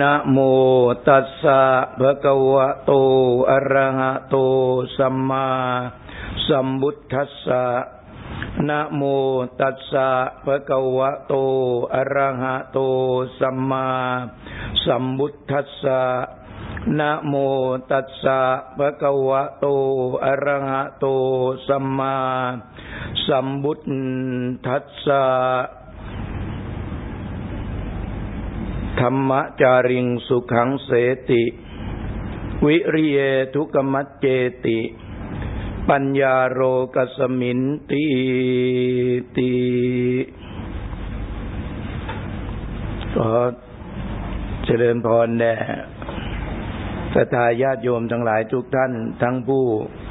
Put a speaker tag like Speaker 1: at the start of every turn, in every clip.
Speaker 1: นะโมตัสสะภะคะวะโต อะระหะโต สัมมาสัมพุทธัสสะนะโมตัสสะภะคะวะโต อะระหะโต สัมมาสัมพุทธัสสะนะโมตัสสะภะคะวะโต อะระหะโต สัมมาสัมพุทธัสสะ ธรรมจาริงสุขังเสติ วิริเยทุกมัจเจติ ปัญญาโรกสมินตีตีขอเจริญพรแด่สทาญาติโยมทั้งหลายทุกท่าน ทั้งผู้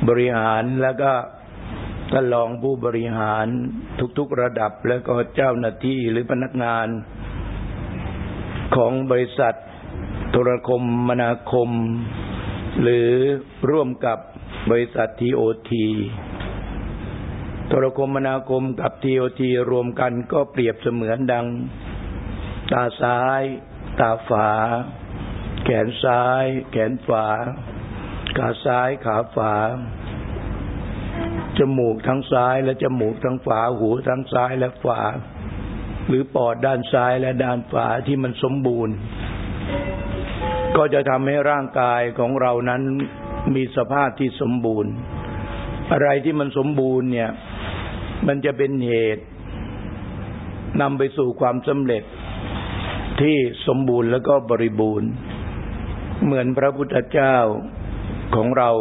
Speaker 1: บริหารแล้วก็ท่านรองผู้บริหารทุกๆระดับแล้วก็เจ้าหน้าที่หรือพนักงาน ของบริษัทโทรคมมนาคม หรือร่วมกับบริษัททีโอทีโทรคมมนาคมกับทีโอทีรวมกันก็เปรียบเสมือนดัง ตาซ้าย ตาฝา แขนซ้าย แขนฝา ขาซ้ายขาฝา จมูกทั้งซ้ายและจมูกทั้งฝา หูทั้งซ้ายและฝา หรือปอดด้านซ้ายและด้านขวาที่มันสมบูรณ์ ก็จะทำให้ร่างกายของเรานั้นมีสภาพที่สมบูรณ์ อะไรที่มันสมบูรณ์เนี่ย มันจะเป็นเหตุนำไปสู่ความสำเร็จที่สมบูรณ์แล้วก็บริบูรณ์ เหมือนพระพุทธเจ้าของเรา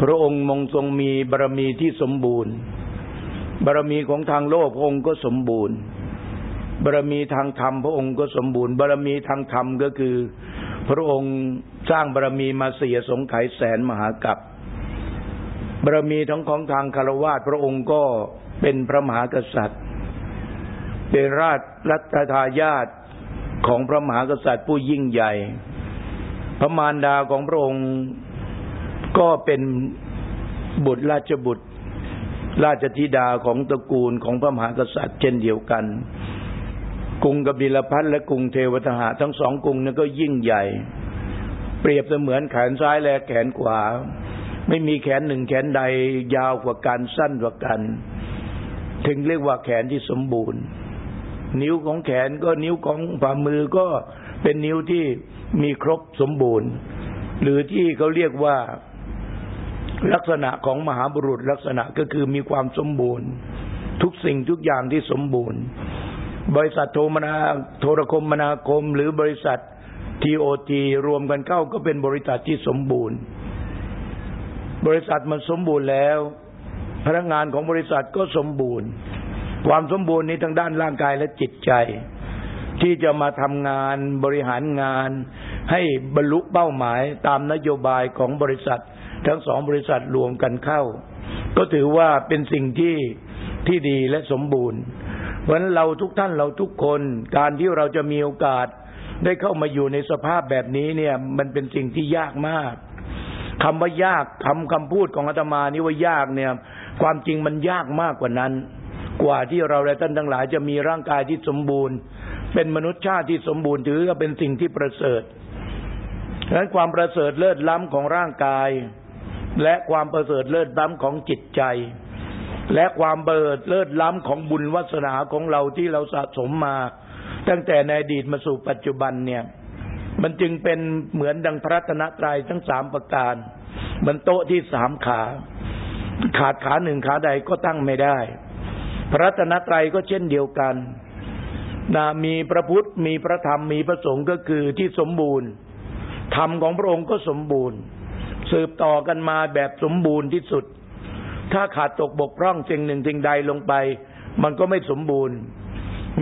Speaker 1: พระองค์มงทรงมีบารมีที่สมบูรณ์ บารมีของทางโลกพระองค์ก็สมบูรณ์ บารมีทางธรรมพระองค์ก็สมบูรณ์ บารมีทางธรรมก็คือ พระองค์สร้างบารมีมาเสียสงไขยแสนมหากัปบารมีทั้งของทางคารวะพระองค์ก็เป็นพระมหากษัตริย์ เป็นราชรัตทายาทของพระมหากษัตริย์ผู้ยิ่งใหญ่ พระมารดาของพระองค์ก็เป็นบุตรราชบุตร ราชธิดาของตระกูลของพระมหากษัตริย์เช่นเดียวกัน กรุงกบิลพัทและกรุงเทวทหะทั้งสองกรุงนั้นก็ยิ่งใหญ่ เปรียบเสมือนแขนซ้ายและแขนขวา ไม่มีแขนหนึ่งแขนใดยาวกว่ากันสั้นกว่ากัน ถึงเรียกว่าแขนที่สมบูรณ์ นิ้วของแขนก็นิ้วของฝ่ามือก็เป็นนิ้วที่มีครบสมบูรณ์ หรือที่เขาเรียกว่า ลักษณะของมหาบุรุษลักษณะก็คือมีความสมบูรณ์ ทุกสิ่งทุกอย่างที่สมบูรณ์ บริษัทโทรมนาโทรคมมนาคม หรือบริษัททีโอทีรวมกันเข้าก็เป็นบริษัทที่สมบูรณ์ บริษัทมันสมบูรณ์แล้ว พนักงานของบริษัทก็สมบูรณ์ ความสมบูรณ์นี้ทั้งด้านร่างกายและจิตใจ ที่จะมาทำงานบริหารงาน ให้บรรลุเป้าหมายตามนโยบายของบริษัท ทั้งสองบริษัทรวมกันเข้า ก็ถือว่าเป็นสิ่งที่ที่ดีและสมบูรณ์ เพราะฉะนั้นเราทุกท่านเราทุกคนการที่เราจะมีโอกาสได้เข้ามาอยู่ในสภาพแบบนี้เนี่ย มันเป็นสิ่งที่ยากมากคำว่ายากคำคำพูดของอาตมานี่ว่ายากเนี่ย ความจริงมันยากมากกว่านั้น กว่าที่เราและท่านทั้งหลายจะมีร่างกายที่สมบูรณ์ เป็นมนุษย์ชาติที่สมบูรณ์ถือว่าเป็นสิ่งที่ประเสริฐดังนั้นความประเสริฐเลิศล้ำของร่างกาย และความประเสริฐเลิศล้ำของจิตใจ และความเบิดเลิศล้ำของบุญวัสนาของเราที่เราสะสมมา ตั้งแต่ในอดีตมาสู่ปัจจุบันเนี่ย มันจึงเป็นเหมือนดังพระตนะตรายทั้งสามประการมันโต๊ะที่สามขา ขาดขาหนึ่งขาใดก็ตั้งไม่ได้ พระตนะตรายก็เช่นเดียวกันนะมีพระพุทธมีพระธรรมมีพระสงฆ์ก็คือที่สมบูรณ์ธรรมของพระองค์ก็สมบูรณ์ สืบต่อกันมาแบบสมบูรณ์ที่สุด ถ้าขาดตกบกพร่องสิ่งหนึ่งสิ่งใดลงไป มันก็ไม่สมบูรณ์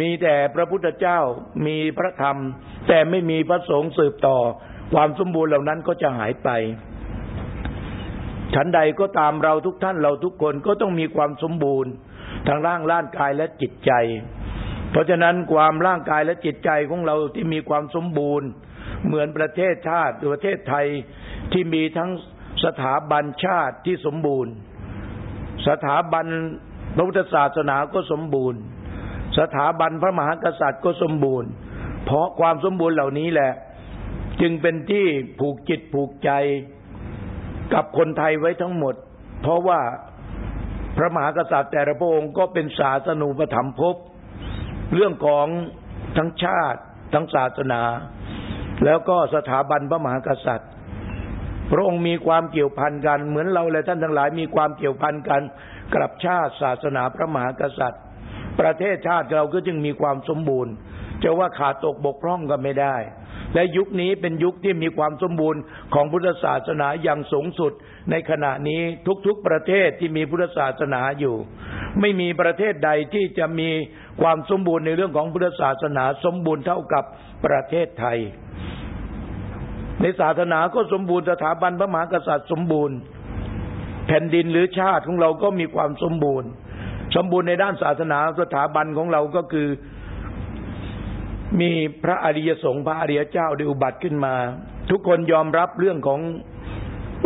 Speaker 1: มีแต่พระพุทธเจ้ามีพระธรรม แต่ไม่มีพระสงฆ์สืบต่อ ความสมบูรณ์เหล่านั้นก็จะหายไปฉันใดก็ตามเราทุกท่านเราทุกคนก็ต้องมีความสมบูรณ์ทางร่างร่างกายและจิตใจ เพราะฉะนั้นความร่างกายและจิตใจของเราที่มีความสมบูรณ์ เหมือนประเทศชาติประเทศไทยที่มีทั้งสถาบันชาติที่สมบูรณ์ สถาบันพระพุทธศาสนาก็สมบูรณ์ สถาบันพระมหากษัตริย์ก็สมบูรณ์ เพราะความสมบูรณ์เหล่านี้แหละ จึงเป็นที่ผูกจิตผูกใจกับคนไทยไว้ทั้งหมด เพราะว่าพระมหากษัตริย์แต่ละพระองค์ก็เป็นศาสนูปถัมภพเรื่องของทั้งชาติทั้งศาสนา แล้วก็สถาบันพระมหากษัตริย์ พระองค์มีความเกี่ยวพันกัน เหมือนเราและท่านทั้งหลายมีความเกี่ยวพันกันกับชาติศาสนาพระมหากษัตริย์ ประเทศชาติเราก็จึงมีความสมบูรณ์จะว่าขาดตกบกพร่องก็ไม่ได้ และยุคนี้เป็นยุคที่มีความสมบูรณ์ของพุทธศาสนาอย่างสูงสุด ในขณะนี้ทุกๆประเทศที่มีพุทธศาสนาอยู่ ไม่มีประเทศใดที่จะมีความสมบูรณ์ในเรื่องของพุทธศาสนาสมบูรณ์เท่ากับประเทศไทย ในศาสนาก็สมบูรณ์สถาบันพระมหากษัตริย์สมบูรณ์ แผ่นดินหรือชาติของเราก็มีความสมบูรณ์ สมบูรณ์ในด้านศาสนาสถาบันของเราก็คือมีพระอริยสงฆ์พระอริยเจ้าได้อุบัติขึ้นมา ทุกคนยอมรับเรื่องของ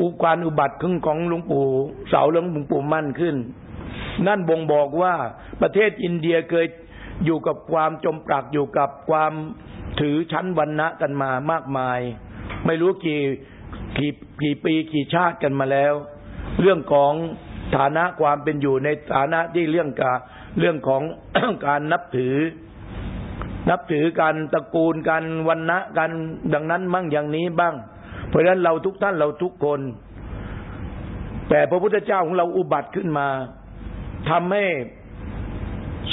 Speaker 1: อุกานอุบัติขึ้นของหลวงปู่เสาหลวงปู่มั่นขึ้น นั่นบ่งบอกว่าประเทศอินเดียเคยอยู่กับความจมปลักอยู่กับความถือชั้นวันณะกันมามากมาย ไม่รู้กี่กี่กี่ปีกี่ชาติกันมาแล้ว เรื่องของฐานะความเป็นอยู่ในฐานะที่เรื่องกาเรื่องของการนับถือ นับถือกันตระกูลกันวันณะกันดังนั้นมั่งอย่างนี้บ้าง เพราะฉะนั้นเราทุกท่านเราทุกคน แต่พระพุทธเจ้าของเราอุบัติขึ้นมาทำให้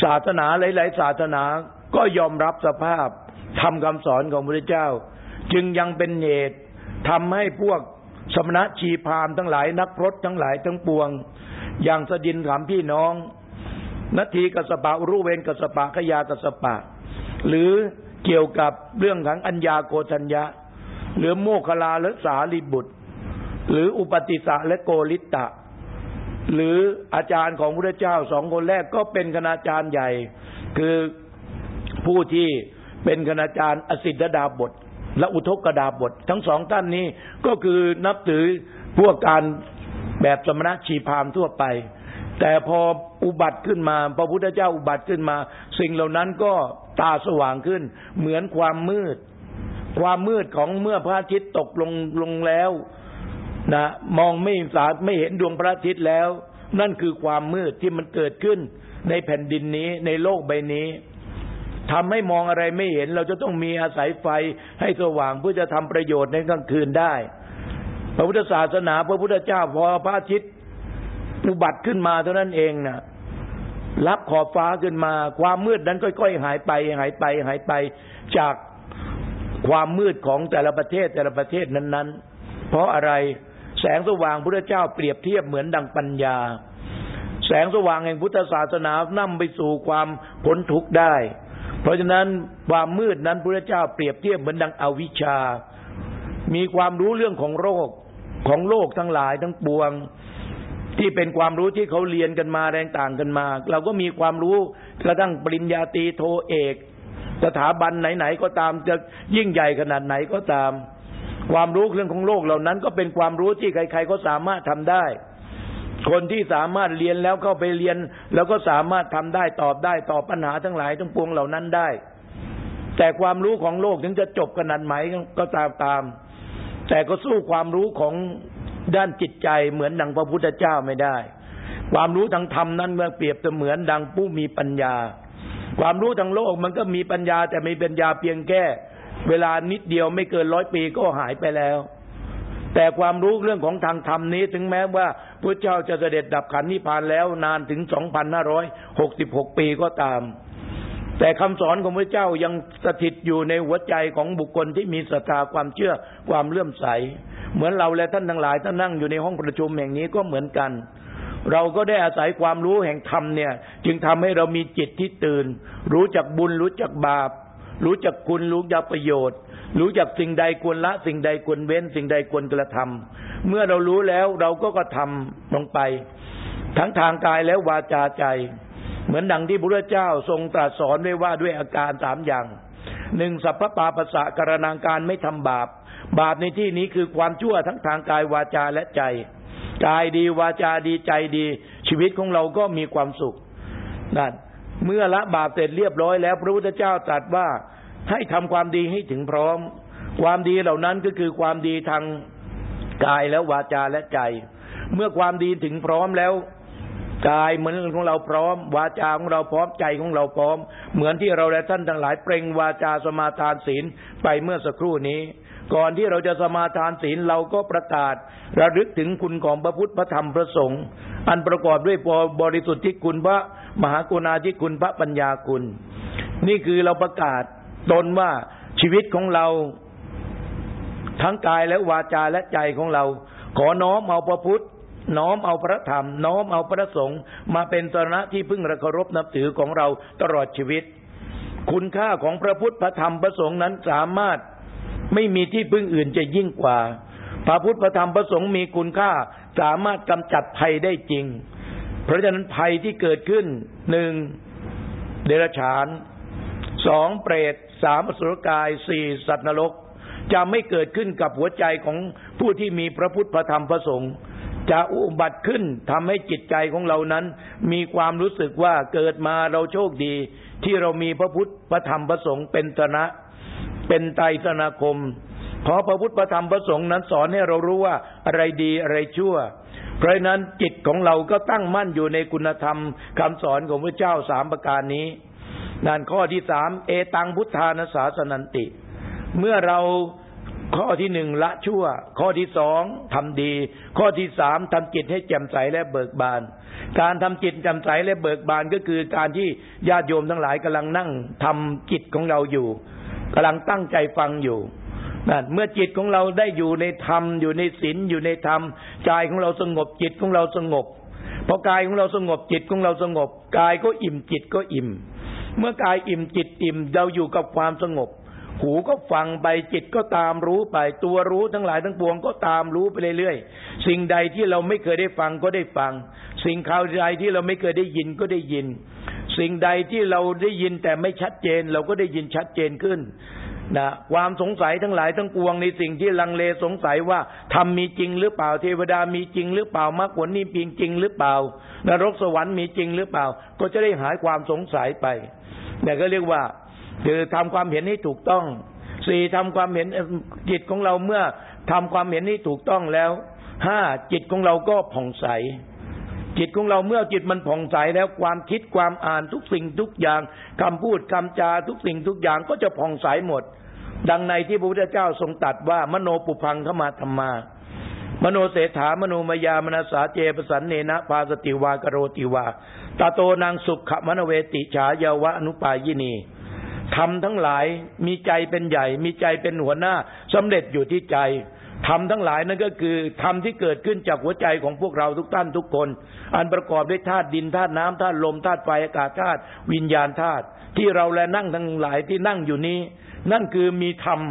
Speaker 1: ศาสนาหลาย ๆ ศาสนาก็ยอมรับสภาพทำคำสอนของพระพุทธเจ้า จึงยังเป็นเหตุทำให้พวกสมณะชีพามทั้งหลายนักพรตทั้งหลายทั้งปวง อย่างสดินถามพี่น้องนาทีกัสปะรู้เวนกัสปะขยากัสปะ หรือเกี่ยวกับเรื่องของอัญญาโกทัญญะ หรือโมคลาและสาลีบุตร หรืออุปติสะและโกลิตะ หรืออาจารย์ของพระเจ้าสองคนแรกก็เป็นคณาจารย์ใหญ่ คือผู้ที่เป็นคณาจารย์อสิทธดาบท และอุทกดาบท ทั้งสองท่านนี้ก็คือนับถือพวกการแบบสมณะชีพามทั่วไป แต่พออุบัติขึ้นมาพระพุทธเจ้าอุบัติขึ้นมา สิ่งเหล่านั้นก็ตาสว่างขึ้น เหมือนความมืด ความมืดของเมื่อพระอาทิตย์ตกลงลงแล้วนะมองไม่สาไม่เห็นดวงพระอาทิตย์แล้ว นั่นคือความมืดที่มันเกิดขึ้นในแผ่นดินนี้ในโลกใบนี้ทำให้มองอะไรไม่เห็น เราจะต้องมีอาศัยไฟให้สว่างเพื่อจะทำประโยชน์ในกลางคืนได้ พระพุทธศาสนาพระพุทธเจ้าพอพระอาทิตย์อุบัติขึ้นมาเท่านั้นเองนะรับขอบฟ้าขึ้นมา ความมืดนั้นค่อยๆหายไปหายไปหายไปจาก ความมืดของแต่ละประเทศแต่ละประเทศนั้น ๆ เพราะอะไรแสงสว่างพระเจ้าเปรียบเทียบเหมือนดังปัญญา แสงสว่างแห่งพุทธศาสนานำไปสู่ความพ้นทุกข์ได้ เพราะฉะนั้นความมืดนั้นพระเจ้าเปรียบเทียบเหมือนดังอวิชชา มีความรู้เรื่องของโรคของโลกทั้งหลายทั้งปวง ที่เป็นความรู้ที่เขาเรียนกันมาแรงต่างกันมา เราก็มีความรู้กระทั่งปริญญาตรีโทเอก สถาบันไหนๆก็ตามจะยิ่งใหญ่ขนาดไหนก็ตาม ความรู้เรื่องของโลกเหล่านั้น ก็เป็นความรู้ที่ใคร ๆ ก็สามารถทำได้ คนที่สามารถเรียนแล้วเข้าไปเรียน แล้วก็สามารถทำได้ตอบได้ตอบปัญหาทั้งหลายทั้งปวงเหล่านั้นได้ แต่ความรู้ของโลกถึงจะจบขนาดไหนก็ตามตาม แต่ก็สู้ความรู้ของด้านจิตใจเหมือนดังพระพุทธเจ้าไม่ได้ ความรู้ทางธรรมนั้นเมื่อเปรียบเสมือนดังผู้มีปัญญา ความรู้ทางโลกมันก็มีปัญญาแต่มีปัญญาเพียงแค่ เวลานิดเดียวไม่เกินร้อยปีก็หายไปแล้ว แต่ความรู้เรื่องของทางธรรมนี้ถึงแม้ว่าพระเจ้าจะเสด็จดับขันนิพพานแล้วนานถึงสองพันห้าร้อยหกสิบหกปีก็ตาม แต่คำสอนของพระเจ้ายังสถิตอยู่ในหัวใจของบุคคลที่มีศรัทธาความเชื่อความเลื่อมใส เหมือนเราและท่านทั้งหลายท่านนั่งอยู่ในห้องประชุมแห่งนี้ก็เหมือนกัน เราก็ได้อาศัยความรู้แห่งธรรมเนี่ย จึงทำให้เรามีจิตที่ตื่น รู้จักบุญรู้จักบาป รู้จักคุณรู้จักประโยชน์ รู้จักสิ่งใดควรละ สิ่งใดควรเว้น สิ่งใดควรกระทำเมื่อเรารู้แล้วเราก็กระทำลงไป ทั้งทางกายและวาจาใจ เหมือนดังที่พระเจ้าทรงตรัสสอนไว้ว่าด้วยอาการสามอย่างหนึ่งสัพพปาปัสะกรณางการไม่ทำบาป บาปในที่นี้คือความชั่วทั้งทางกายวาจาและใจ กายดีวาจาดีใจดี ชีวิตของเราก็มีความสุขนั่นเมื่อละบาปเสร็จเรียบร้อยแล้ว พระพุทธเจ้าตรัสว่าให้ทำความดีให้ถึงพร้อม ความดีเหล่านั้นก็คือความดีทางกายและวาจาและใจ เมื่อความดีถึงพร้อมแล้วกายเหมือนของเราพร้อม วาจาของเราพร้อมใจของเราพร้อม เหมือนที่เราและท่านทั้งหลายเปล่งวาจาสมาทานศีลไปเมื่อสักครู่นี้ ก่อนที่เราจะสมาทานศีลเราก็ประกาศ ระลึกถึงคุณของพระพุทธพระธรรมพระสงฆ์อันประกอบด้วยบริสุทธิ์ที่คุณพระมหากรุณาธิคุณพระปัญญาคุณ นี่คือเราประกาศตนว่าชีวิตของเรา ทั้งกายและวาจาและใจของเรา ขอน้อมเอาพระพุทธน้อมเอาพระธรรม น้อมเอาพระสงฆ์มาเป็นสระที่พึ่งระเคารพนับถือของเราตลอดชีวิต คุณค่าของพระพุทธพระธรรมพระสงฆ์นั้นสามารถ ไม่มีที่พึ่งอื่นจะยิ่งกว่า พระพุทธพระธรรมพระสงฆ์มีคุณค่า สามารถกำจัดภัยได้จริง เพราะฉะนั้นภัยที่เกิดขึ้นหนึ่งเดรัจฉานสองเปรตสามสุรกายสี่สัตว์นรก จะไม่เกิดขึ้นกับหัวใจของผู้ที่มีพระพุทธพระธรรมพระสงฆ์จะอุบัติขึ้นทำให้จิตใจของเรานั้น มีความรู้สึกว่าเกิดมาเราโชคดี ที่เรามีพระพุทธพระธรรมพระสงฆ์เป็นตนะ เป็นไตรสนาคมเพราะพระพุทธพระธรรมพระสงฆ์นั้นสอนให้เรารู้ว่าอะไรดีอะไรชั่ว เพราะนั้นจิตของเราก็ตั้งมั่นอยู่ในคุณธรรมคำสอนของพระเจ้าสามประการนี้นั่นข้อที่สามเอตังพุทธานาสาสนันติ เมื่อเราข้อที่หนึ่งละชั่ว ข้อที่สองทำดี ข้อที่สามทำจิตให้แจ่มใสและเบิกบาน การทำจิตแจ่มใสและเบิกบานก็คือการที่ญาติโยมทั้งหลายกำลังนั่งทำจิตของเราอยู่ กำลังตั้งใจฟังอยู่นั่นเมื่อจิตของเราได้อยู่ในธรรม อยู่ในศีลอยู่ในธรรมใจของเราสงบจิตของเราสงบพอกายของเราสงบจิตของเราสงบกายก็อิ่มจิตก็อิ่ม เมื่อกายอิ่มจิตอิ่มเราอยู่กับความสงบ หูก็ฟังไปจิตก็ตามรู้ไป ตัวรู้ทั้งหลายทั้งปวงก็ตามรู้ไปเรื่อยๆสิ่งใดที่เราไม่เคยได้ฟังก็ได้ฟัง สิ่งข่าวใดที่เราไม่เคยได้ยินก็ได้ยิน สิ่งใดที่เราได้ยินแต่ไม่ชัดเจน เราก็ได้ยินชัดเจนขึ้นนะความสงสัยทั้งหลายทั้งปวงในสิ่งที่ลังเลสงสัยว่าทำมีจริงหรือเปล่าเทวดามีจริงหรือเปล่ามรรคผลนิพพานจริงหรือเปล่านรกสวรรค์มีจริงหรือเปล่า ก็จะได้หายความสงสัยไปนี่ก็เรียกว่าคือทำความเห็นให้ถูกต้องสี่ทำความเห็นจิตของเราเมื่อทำความเห็นให้ถูกต้องแล้วห้าจิตของเราก็ผ่องใส จิตของเราเมื่อจิตมันผ่องใสแล้วความคิดความอ่านทุกสิ่งทุกอย่างคำพูดคำจาทุกสิ่งทุกอย่างก็จะผ่องใสหมด ดังในที่พระพุทธเจ้าทรงตัดว่ามโนปุพังขมาธรรมามโนเศรษฐามโนมยามนาสาเจปสันเนนะพาสติวากโรติวาตาโตนางสุขมโนเวติฉายาวะอนุปายินีทำทั้งหลายมีใจเป็นใหญ่ มีใจเป็นหัวหน้าสำเร็จอยู่ที่ใจ ทำทั้งหลายนั่นก็คือทำที่เกิดขึ้นจากหัวใจของพวกเราทุกท่านทุกคน อันประกอบด้วยธาตุดินธาตุน้ำธาตุลมธาตุไฟอากาศธาตุวิญญาณธาตุที่เราและนั่งทั้งหลายที่นั่งอยู่นี้ นั่นคือมีธรรม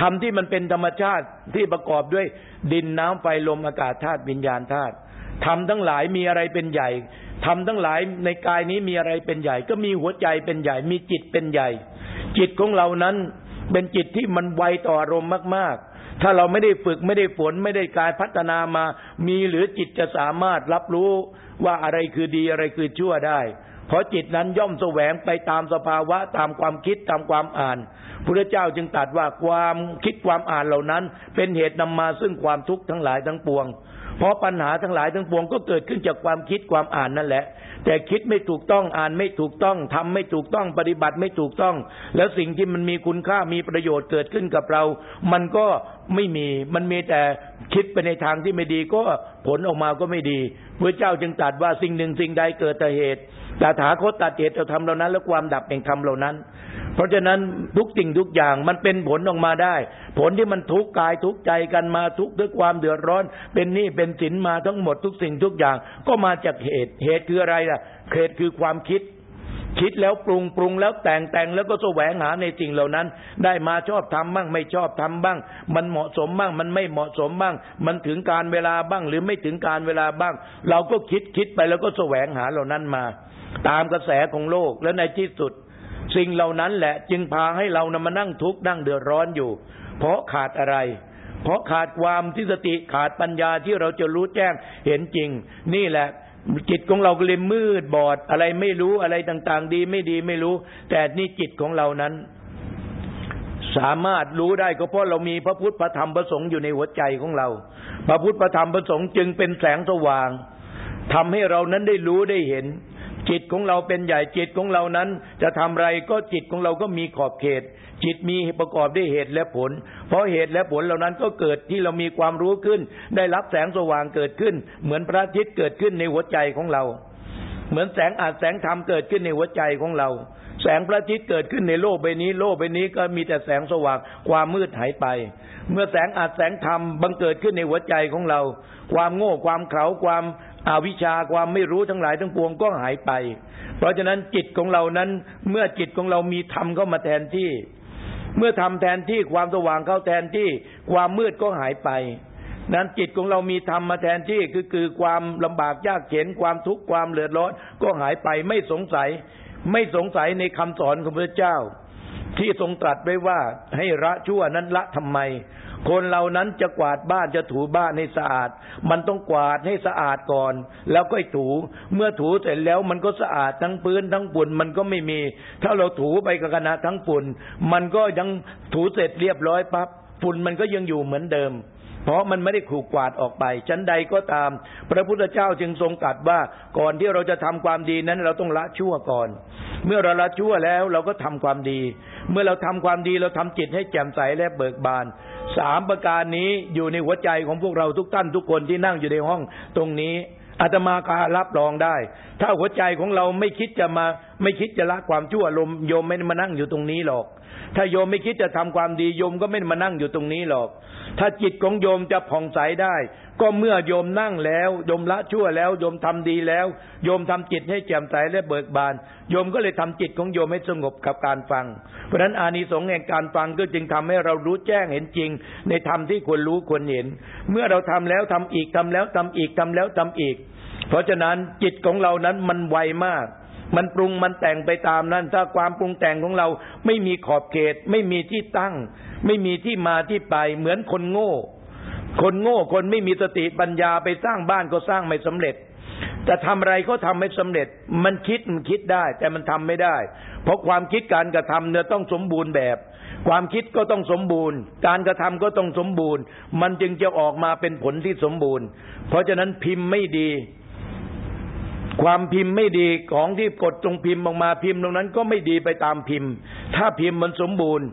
Speaker 1: ธรรมที่มันเป็นธรรมชาติที่ประกอบด้วยดินน้ำไฟลมอากาศธาตุวิญญาณธาตุธรรมทั้งหลายมีอะไรเป็นใหญ่ทำทั้งหลายในกายนี้มีอะไรเป็นใหญ่ ก็มีหัวใจเป็นใหญ่ มีจิตเป็นใหญ่ จิตของเรานั้นเป็นจิตที่มันไวต่ออารมณ์มาก ถ้าเราไม่ได้ฝึกไม่ได้ฝนไม่ได้กายพัฒนามา มีหรือจิตจะสามารถรับรู้ว่าอะไรคือดีอะไรคือชั่วได้ เพราะจิตนั้นย่อมแสวงไปตามสภาวะตามความคิดตามความอ่านพระเจ้าจึงตรัสว่าความคิดความอ่านเหล่านั้น เป็นเหตุนำมาซึ่งความทุกข์ทั้งหลายทั้งปวง เพราะปัญหาทั้งหลายทั้งปวงก็เกิดขึ้นจากความคิดความอ่านนั่นแหละ แต่คิดไม่ถูกต้องอ่านไม่ถูกต้องทำไม่ถูกต้องปฏิบัติไม่ถูกต้อง แล้วสิ่งที่มันมีคุณค่ามีประโยชน์เกิดขึ้นกับเรา มันก็ไม่มีมันมีแต่คิดไปในทางที่ไม่ดีก็ผลออกมาก็ไม่ดีพระเจ้าจึงตรัสว่าสิ่งหนึ่งสิ่งใดเกิดแต่เหตุแต่ถาคตตัดเหตุจะทำเหล่านั้น และความดับแห่งธรรมเหล่านั้น เพราะฉะนั้นทุกสิ่งทุกอย่างมันเป็นผลออกมาได้ ผลที่มันทุกข์กายทุกข์ใจกันมาทุกข์ด้วยความเดือดร้อน เป็นหนี้เป็นสินมาทั้งหมดทุกสิ่งทุกอย่าง ก็มาจากเหตุเหตุคืออะไรล่ะเหตุคือความคิดคิดแล้วปรุงปรุงแล้วแต่งแต่งแล้วก็แสวงหาในสิ่งเหล่านั้น ได้มาชอบทำบ้างไม่ชอบทำบ้าง มันเหมาะสมบ้าง มันไม่เหมาะสมบ้าง มันถึงการเวลาบ้าง หรือไม่ถึงการเวลาบ้าง เราก็คิดคิดไปแล้วก็แสวงหาเหล่านั้นมา ตามกระแสของโลกแล้วในที่สุด สิ่งเหล่านั้นแหละจึงพาให้เรานมานั่งทุกข์นั่งเดือดร้อนอยู่ เพราะขาดอะไร เพราะขาดความที่สติขาดปัญญาที่เราจะรู้แจ้งเห็นจริง นี่แหละจิตของเราก็เลยมืดบอดอะไรไม่รู้อะไรต่าง ๆ ดีไม่ดีไม่รู้ แต่นี่จิตของเรานั้น สามารถรู้ได้ก็เพราะเรามีพระพุทธพระธรรมพระสงฆ์อยู่ในหัวใจของเรา พระพุทธพระธรรมพระสงฆ์จึงเป็นแสงสว่างทำให้เรานั้นได้รู้ได้เห็น จิตของเราเป็นใหญ่จิตของเรานั้น จะทำไรก็จิตของเราก็มีขอบเขต จิตมีประกอบด้วยเหตุและผล เพราะเหตุและผลเหล่านั้นก็เกิดที่เรามีความรู้ขึ้น ได้รับแสงสว่างเกิดขึ้น เหมือนพระอาทิตย์เกิดขึ้นในหัวใจของเรา เหมือนแสงอาจแสงธรรมเกิดขึ้นในหัวใจของเรา แสงพระอาทิตย์เกิดขึ้นในโลกใบนี้ โลกใบนี้ก็มีแต่แสงสว่างความมืดหายไป เมื่อแสงอาจแสงธรรมบังเกิดขึ้นในหัวใจของเรา ความโง่ความเขลาความ อวิชาความไม่รู้ทั้งหลายทั้งปวงก็หายไป เพราะฉะนั้นจิตของเรานั้นเมื่อจิตของเรามีธรรมเข้ามาแทนที่ เมื่อทำแทนที่ความสว่างเข้าแทนที่ความมืดก็หายไปนั้นจิตของเรามีธรรมมาแทนที่คือคือความลำบากยากเข็นความทุกข์ความเลือดร้อนก็หายไปไม่สงสัย ไม่สงสัยในคำสอนของพระเจ้า ที่ทรงตรัสไว้ว่าให้ละชั่วนั้นละทำไม คนเรานั้นจะกวาดบ้านจะถูบ้านให้สะอาด มันต้องกวาดให้สะอาดก่อน แล้วก็ถู เมื่อถูเสร็จแล้วมันก็สะอาดทั้งพื้นทั้งฝุ่นมันก็ไม่มี ถ้าเราถูไปกับคณะทั้งฝุ่น มันก็ยังถูเสร็จเรียบร้อยปั๊บฝุ่นมันก็ยังอยู่เหมือนเดิม เพราะมันไม่ได้ถูกกวาดออกไป ชั้นใดก็ตาม พระพุทธเจ้าจึงทรงตรัสว่าก่อนที่เราจะทำความดีนั้นเราต้องละชั่วก่อน เมื่อเราละชั่วแล้วเราก็ทำความดี เมื่อเราทำความดีเราทำจิตให้แจ่มใสและเบิกบานสามประการนี้อยู่ในหัวใจของพวกเราทุกท่านทุกคนที่นั่งอยู่ในห้องตรงนี้ อาตมาการับรองได้ ถ้าหัวใจของเราไม่คิดจะมา ไม่คิดจะละความชั่วลมโยมไม่มานั่งอยู่ตรงนี้หรอก ถ้าโยมไม่คิดจะทำความดีโยมก็ไม่มานั่งอยู่ตรงนี้หรอก ถ้าจิตของโยมจะผ่องใสได้ ก็เมื่อโยมนั่งแล้วโยมละชั่วแล้วโยมทำดีแล้ว โยมทำจิตให้แจ่มใสและเบิกบาน โยมก็เลยทำจิตของโยมให้สงบกับการฟัง เพราะฉะนั้นอานิสงส์แห่งการฟังก็จึงทำให้เรารู้แจ้งเห็นจริง ในธรรมที่ควรรู้ควรเห็น เมื่อเราทำแล้วทำอีกทำแล้วทำอีกทำแล้วทำอีก เพราะฉะนั้นจิตของเรานั้นมันไวมากมันปรุงมันแต่งไปตามนั้น ถ้าความปรุงแต่งของเราไม่มีขอบเขต ไม่มีที่ตั้ง ไม่มีที่มาที่ไปเหมือนคนโง่ คนโง่คนไม่มีสติปัญญาไปสร้างบ้านก็สร้างไม่สำเร็จแต่ทำอะไรก็ทำไม่สำเร็จ มันคิดมันคิดได้ แต่มันทำไม่ได้ เพราะความคิดการกระทำเนี่ยต้องสมบูรณ์แบบ ความคิดก็ต้องสมบูรณ์ การกระทำก็ต้องสมบูรณ์ มันจึงจะออกมาเป็นผลที่สมบูรณ์ เพราะฉะนั้นพิมพ์ไม่ดี ความพิมพ์ไม่ดีของที่กดตรงพิมพ์ออกมาพิมพ์ตรงนั้นก็ไม่ดีไปตามพิมพ์ ถ้าพิมพ์มันสมบูรณ์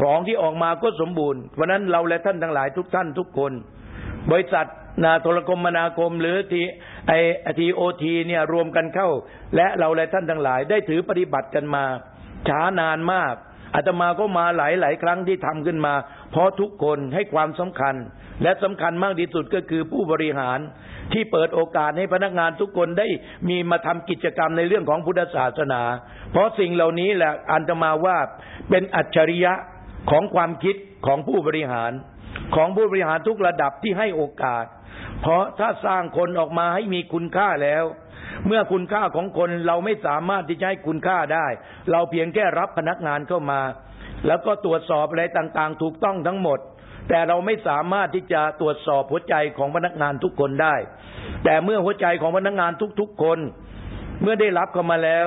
Speaker 1: ของที่ออกมาก็สมบูรณ์เพราะนั้นเราและท่านทั้งหลายทุกท่านทุกคน บริษัทนาโทรคมนาคมหรือทีไอทีโอทีเนี่ยรวมกันเข้า และเราและท่านทั้งหลาย ได้ถือปฏิบัติกันมา ช้านานมากอาตมาก็มาหลายหลายครั้งที่ทำขึ้นมา เพราะทุกคนให้ความสำคัญ และสำคัญมากที่สุดก็คือผู้บริหารที่เปิดโอกาสให้พนักงานทุกคนได้มีมาทำกิจกรรมในเรื่องของพุทธศาสนา เพราะสิ่งเหล่านี้แหละอันตมาว่าเป็นอัจฉริยะ ของความคิดของผู้บริหาร ของผู้บริหารทุกระดับที่ให้โอกาส เพราะถ้าสร้างคนออกมาให้มีคุณค่าแล้ว เมื่อคุณค่าของคนเราไม่สามารถที่จะให้คุณค่าได้ เราเพียงแค่รับพนักงานเข้ามา แล้วก็ตรวจสอบอะไรต่างๆ ถูกต้องทั้งหมด แต่เราไม่สามารถที่จะตรวจสอบหัวใจของพนักงานทุกคนได้ แต่เมื่อหัวใจของพนักงานทุกๆคน เมื่อได้รับเข้ามาแล้ว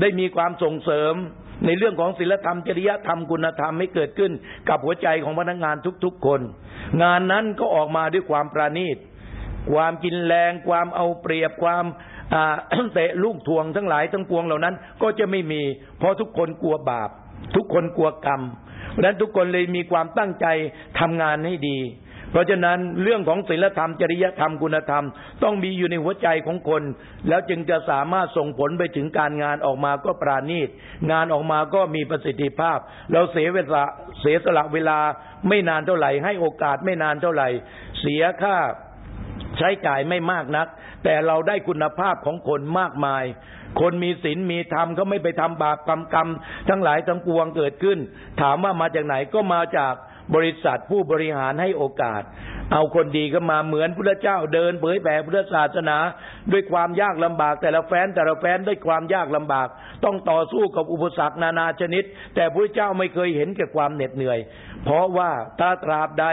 Speaker 1: ได้มีความส่งเสริม ในเรื่องของศีลธรรมจริยธรรมคุณธรรมให้เกิดขึ้น กับหัวใจของพนักงานทุกๆคน งานนั้นก็ออกมาด้วยความประณีต ความกินแรง ความเอาเปรียบความเตะลูกทวงทั้งหลายทั้งปวงเหล่านั้น ก็จะไม่มี เพราะทุกคนกลัวบาป ทุกคนกลัวกรรมเพราะนั้นทุกคนเลยมีความตั้งใจทำงานให้ดี เพราะฉะนั้นเรื่องของศีลธรรมจริยธรรมคุณธรรม ต้องมีอยู่ในหัวใจของคน แล้วจึงจะสามารถส่งผลไปถึงการงานออกมาก็ปราณีต งานออกมาก็มีประสิทธิภาพ เราเสียเวลาเสียสละเวลาไม่นานเท่าไหร่ ให้โอกาสไม่นานเท่าไหร่ เสียค่าใช้จ่ายไม่มากนัก แต่เราได้คุณภาพของคนมากมาย คนมีศีลมีธรรมเขาไม่ไปทำบาปกรรมกรรม ทั้งหลายทั้งปวงเกิดขึ้น ถามว่ามาจากไหนก็มาจาก บริษัทผู้บริหารให้โอกาส เอาคนดีก็มาเหมือนพระเจ้าเดินเผยแผ่พุทธศาสนา ด้วยความยากลำบาก แต่ละแฟนแต่ละแฟนด้วยความยากลำบาก ต้องต่อสู้กับอุปสรรคนานาชนิด แต่พระเจ้าไม่เคยเห็นแก่ความเหน็ดเหนื่อย เพราะว่าตาตราบใด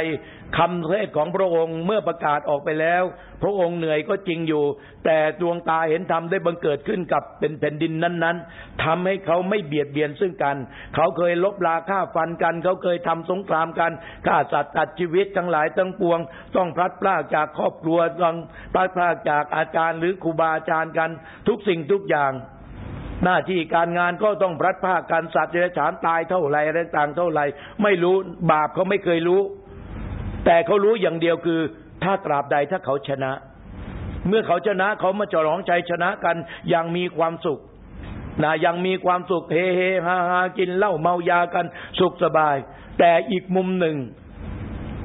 Speaker 1: คำเทศของพระองค์เมื่อประกาศออกไปแล้ว พระองค์เหนื่อยก็จริงอยู่ แต่ดวงตาเห็นธรรมได้บังเกิดขึ้นกับเป็นแผ่นดินนั้น ๆทำให้เขาไม่เบียดเบียนซึ่งกัน เขาเคยลบลาฆ่าฟันกัน เขาเคยทำสงครามกันฆ่าสัตว์ตัดชีวิตทั้งหลายทั้งปวง ต้องพลัดพรากจากครอบครัวต้องพลัดพรากจากอาจารย์หรือครูบาอาจารย์กัน ทุกสิ่งทุกอย่าง หน้าที่การงานก็ต้องพลัดพรากกันสัตว์เดรัจฉานตายเท่าไรอะไรต่างเท่าไรไม่รู้บาปเขาไม่เคยรู้ แต่เขารู้อย่างเดียวคือ ถ้าตราบใดถ้าเขาชนะ เมื่อเขาชนะเขามาจลองชัยชนะกันอย่างมีความสุขนะยังมีความสุขเฮเฮฮาฮากินเหล้าเมายากันสุขสบาย แต่อีกมุมหนึ่ง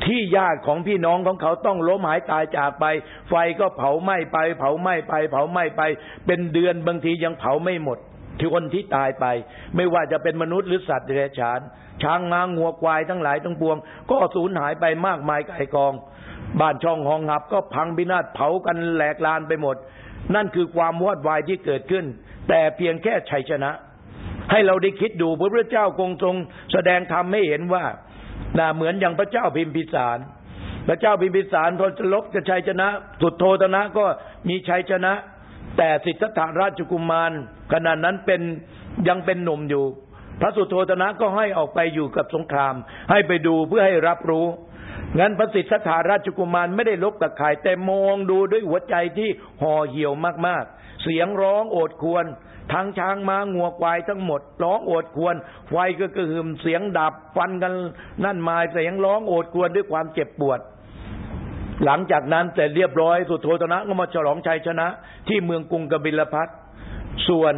Speaker 1: ที่ญาติของพี่น้องของเขาต้องล้มหายตายจากไป ไฟก็เผาไหม้ไป เผาไหม้ไป เผาไหม้ไป เป็นเดือนบางทียังเผาไม่หมด ที่คนที่ตายไป ไม่ว่าจะเป็นมนุษย์หรือสัตว์เดรัจฉาน ช้างงางัวควายทั้งหลายทั้งปวง ก็สูญหายไปมากมายไก่กอง บ้านช่องห้องหับ ก็พังพินาศเผากันแหลกลานไปหมด นั่นคือความวอดวายที่เกิดขึ้น แต่เพียงแค่ชัยชนะ ให้เราได้คิดดูพระพุทธเจ้าคงทรงแสดงธรรมให้เห็นว่าน่าเหมือนอย่างพระเจ้าพิมพิสารพระเจ้าพิมพิสารพอจะลบจะชัยชนะ สุดโทตนะก็มีชัยชนะ แต่สิทธัตถราชกุมารขณะนั้นเป็นยังเป็นหนุ่มอยู่ พระสุโธตนะก็ให้ออกไปอยู่กับสงคราม ให้ไปดูเพื่อให้รับรู้งั้นพระสิทธัตถาราชกุมารไม่ได้ลบกับใครแต่มองดูด้วยหัวใจที่ห่อเหี่ยวมากๆ เสียงร้องโอดควร ทั้งช้างม้างัวควายทั้งหมด ร้องโอดควรไฟก็กระหึ่มเสียงดับฟันกันนั่นมาเสียงร้องโอดควรด้วยความเจ็บปวด หลังจากนั้นแต่เรียบร้อยสุโธตนะก็มาฉลองชัยชนะ ที่เมืองกรุงกบิลพัทส่วน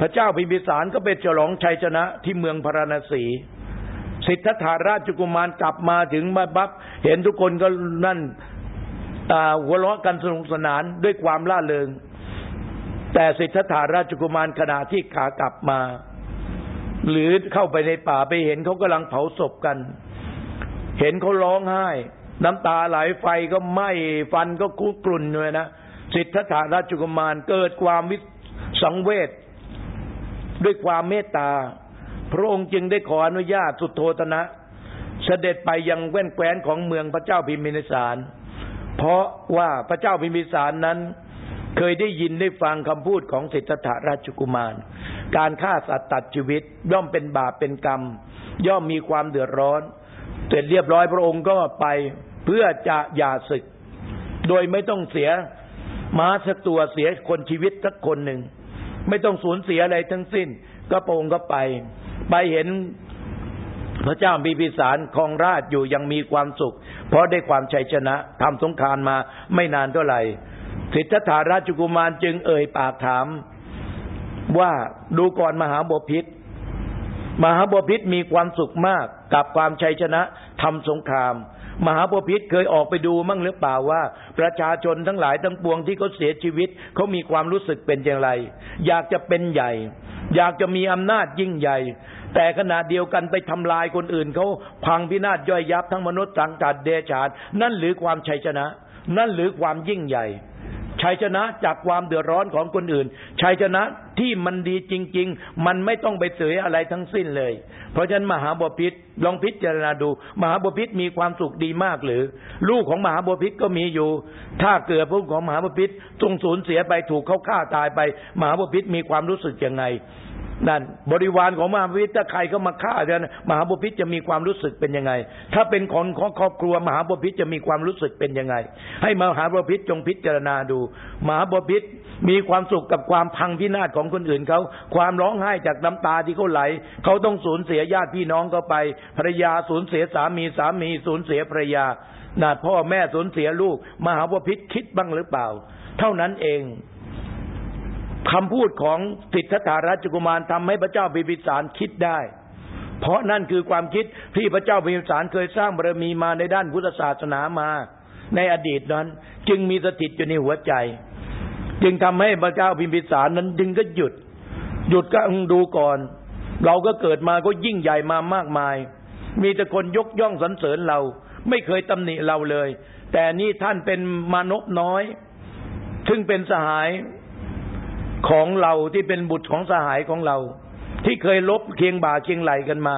Speaker 1: พระเจ้าพิมพิสารก็ไปฉลองชัยชนะที่เมืองพาราณสีสิทธัตถาราชกุมารกลับมาถึงมาบับเห็นทุกคนก็นั่นหัวเราะกันสนุกสนานด้วยความล่าเริง แต่สิทธัตถาราชกุมารขณะที่ขากลับมา หรือเข้าไปในป่าไปเห็นเขากำลังเผาศพกัน เห็นเขาร้องไห้ น้ำตาไหลไฟก็ไหม้ฟันก็คุกรุ่นเลยนะสิทธัตถราชกุมารเกิดความวิสังเวชด้วยความเมตตา พระองค์จึงได้ขออนุญาตสุดโทตนะ เสด็จไปยังแว่นแคว้นของเมืองพระเจ้าพิมินสาร เพราะว่าพระเจ้าพิมพิสารนั้น เคยได้ยินได้ฟังคำพูดของสิทธัตถราชกุมาร การฆ่าสัตว์ตัดชีวิตย่อมเป็นบาปเป็นกรรม ย่อมมีความเดือดร้อนเสร็จเรียบร้อยพระองค์ก็ไป เพื่อจะหย่าศึก โดยไม่ต้องเสียม้าสักตัวเสียคนชีวิตสักคนหนึ่ง ไม่ต้องสูญเสียอะไรทั้งสิ้น ก็โปงก็ไป ไปเห็นพระเจ้ามีพิสารครองราชอยู่ยังมีความสุข เพราะได้ความชัยชนะทำสงครามมาไม่นานเท่าไหร่สิทธัตถาราชกุมารจึงเอ่ยปากถาม ว่าดูก่อนมหาบพิษมหาบพิษมีความสุขมากกับความชัยชนะทำสงคราม มหาปพิธเคยออกไปดูมั่งหรือเปล่าว่า ประชาชนทั้งหลายทั้งปวงที่เขาเสียชีวิตเขามีความรู้สึกเป็นอย่างไร อยากจะเป็นใหญ่ อยากจะมีอำนาจยิ่งใหญ่ แต่ขณะเดียวกันไปทำลายคนอื่นเขาพังพินาศย่อยยับทั้งมนุษย์สังกัดเดชาดนั่นหรือความชัยชนะ นั่นหรือความยิ่งใหญ่ ชัยชนะจากความเดือดร้อนของคนอื่น ชัยชนะที่มันดีจริง ๆ มันไม่ต้องไปเสียอะไรทั้งสิ้นเลย เพราะฉะนั้นมหาบพิษลองพิจารณาดู มหาบพิษมีความสุขดีมากหรือ ลูกของมหาบพิษก็มีอยู่ ถ้าเกิดพวกของมหาบพิษทรงสูญเสียไปถูกเขาฆ่าตายไป มหาบพิษมีความรู้สึกยังไง นั่นบริวารของมหาพิษถ้าใครก็มาฆ่าเนี่ยมหาบพิษจะมีความรู้สึกเป็นยังไง ถ้าเป็นคนของครอบครัวมหาบพิษจะมีความรู้สึกเป็นยังไง ให้มหาบพิษจงพิจารณาดูมหาบพิษมีความสุขกับความพังพินาศของคนอื่นเขาความร้องไห้จากน้ำตาที่เขาไหลเขาต้องสูญเสียญาติพี่น้องเขาไปภรรยาสูญเสียสามีสามีสูญเสียภรรยานาพ่อแม่สูญเสียลูก มหาบพิษคิดบ้างหรือเปล่า เท่านั้นเอง คำพูดของสิทธัตถาราชกุมารทำให้พระเจ้าพิพิสารคิดได้ เพราะนั่นคือความคิดที่พระเจ้าพิพิสารเคยสร้างบารมีมาในด้านพุทธศาสนามา ในอดีตนั้น จึงมีสถิตอยู่ในหัวใจ จึงทำให้พระเจ้าพิมพิสารนั้นจึงก็หยุด หยุดก็ดูก่อน เราก็เกิดมาก็ยิ่งใหญ่มามากมาย มีแต่คนยกย่องสรรเสริญเรา ไม่เคยตำหนิเราเลย แต่นี่ท่านเป็นมานพน้อย ซึ่งเป็นสหาย ของเราที่เป็นบุตรของสหายของเรา ที่เคยลบเคียงบ่าเคียงไหลกันมา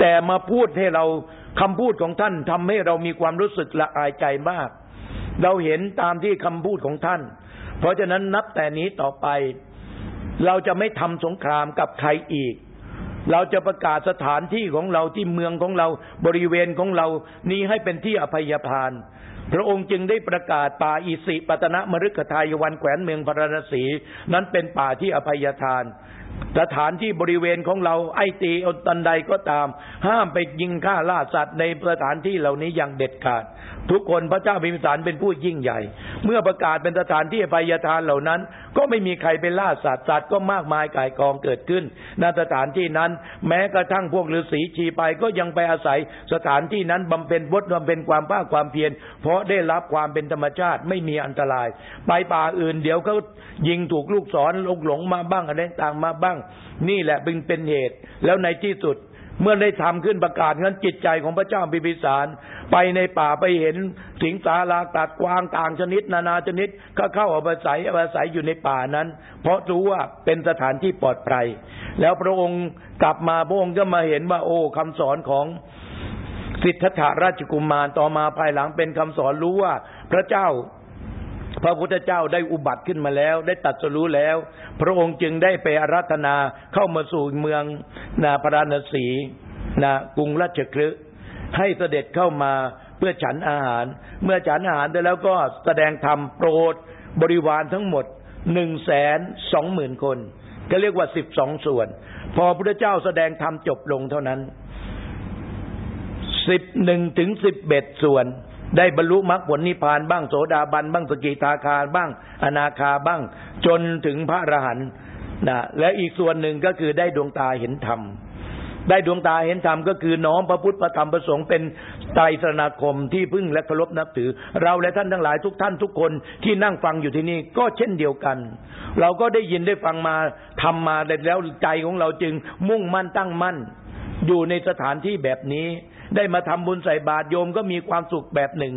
Speaker 1: แต่มาพูดให้เราคำพูดของท่านทำให้เรามีความรู้สึกละอายใจมาก เราเห็นตามที่คำพูดของท่าน เพราะฉะนั้นนับแต่นี้ต่อไป เราจะไม่ทำสงครามกับใครอีก เราจะประกาศสถานที่ของเราที่เมืองของเราบริเวณของเรานี้ให้เป็นที่อภัยทาน พระองค์จึงได้ประกาศป่าอิสิปตนะมฤคทายวันแขวนเมืองพระนศีนั้นเป็นป่าที่อภัยทาน สถานที่บริเวณของเราไอตีอตันใดก็ตาม ห้ามไปยิงฆ่าล่าสัตว์ในสถานที่เหล่านี้อย่างเด็ดขาด ทุกคนพระเจ้าพิมสารเป็นผู้ยิ่งใหญ่ เมื่อประกาศเป็นสถานที่ภัยทานเหล่านั้น ก็ไม่มีใครไปล่าสัตว์สัตว์ก็มากมายกายกองเกิดขึ้นณสถานที่นั้น แม้กระทั่งพวกฤาษีชีไปก็ยังไปอาศัยสถานที่นั้นบำเพ็ญวดบำเพ็ญความภาคความเพียรเพราะได้รับความเป็นธรรมชาติไม่มีอันตราย ไปป่าอื่นเดี๋ยวเขายิงถูกลูกศรลงหลงมาบ้างอะไรต่างมาบ้าง นี่แหละเป็นเป็นเหตุ แล้วในที่สุดเมื่อได้ทำขึ้นประกาศงั้นจิตใจของพระเจ้าพิพิสาร ไปในป่าไปเห็นสิงสาราตัดกวางต่างชนิด นานาชนิดก็เข้าอาศัยอาศัยอยู่ในป่านั้น เพราะรู้ว่าเป็นสถานที่ปลอดภัย แล้วพระองค์กลับมาพระองค์ก็มาเห็นว่าโอ้คำสอนของสิทธัตถราชกุมมารต่อมาภายหลังเป็นคำสอนรู้ว่าพระเจ้า พระพุทธเจ้าได้อุบัติขึ้นมาแล้ว ได้ตัดสรู้แล้ว พระองค์จึงได้ไปอารัธนาเข้ามาสู่เมืองนาพระนศีนะกรุงราชคฤห์ให้เสด็จเข้ามาเพื่อฉันอาหาร เมื่อฉันอาหารได้แล้วก็แสดงธรรมโปรดบริวารทั้งหมดหนึ่งแสนสองหมื่นคน ก็เรียกว่าสิบสองส่วน พอพระเจ้าแสดงธรรมจบลงเท่านั้นสิบหนึ่งถึงสิบเบ็ดส่วน ได้บรรลุมรรคผลนิพพานบ้างโสดาบันบ้างสกิทาคาบ้าง อนาคาบ้าง จนถึงพระอรหันต์นะและอีกส่วนหนึ่งก็คือได้ดวงตาเห็นธรรม ได้ดวงตาเห็นธรรมก็คือน้อมพระพุทธพระธรรมพระสงฆ์เป็นไตรสนาคมที่พึ่งและเคารพนับถือ เราและท่านทั้งหลายทุกท่านทุกคนที่นั่งฟังอยู่ที่นี่ก็เช่นเดียวกัน เราก็ได้ยินได้ฟังมาทำมาแล้วใจของเราจึงมุ่งมั่นตั้งมั่น อยู่ในสถานที่แบบนี้ ได้มาทำบุญใส่บาตรโยมก็มีความสุขแบบหนึ่ง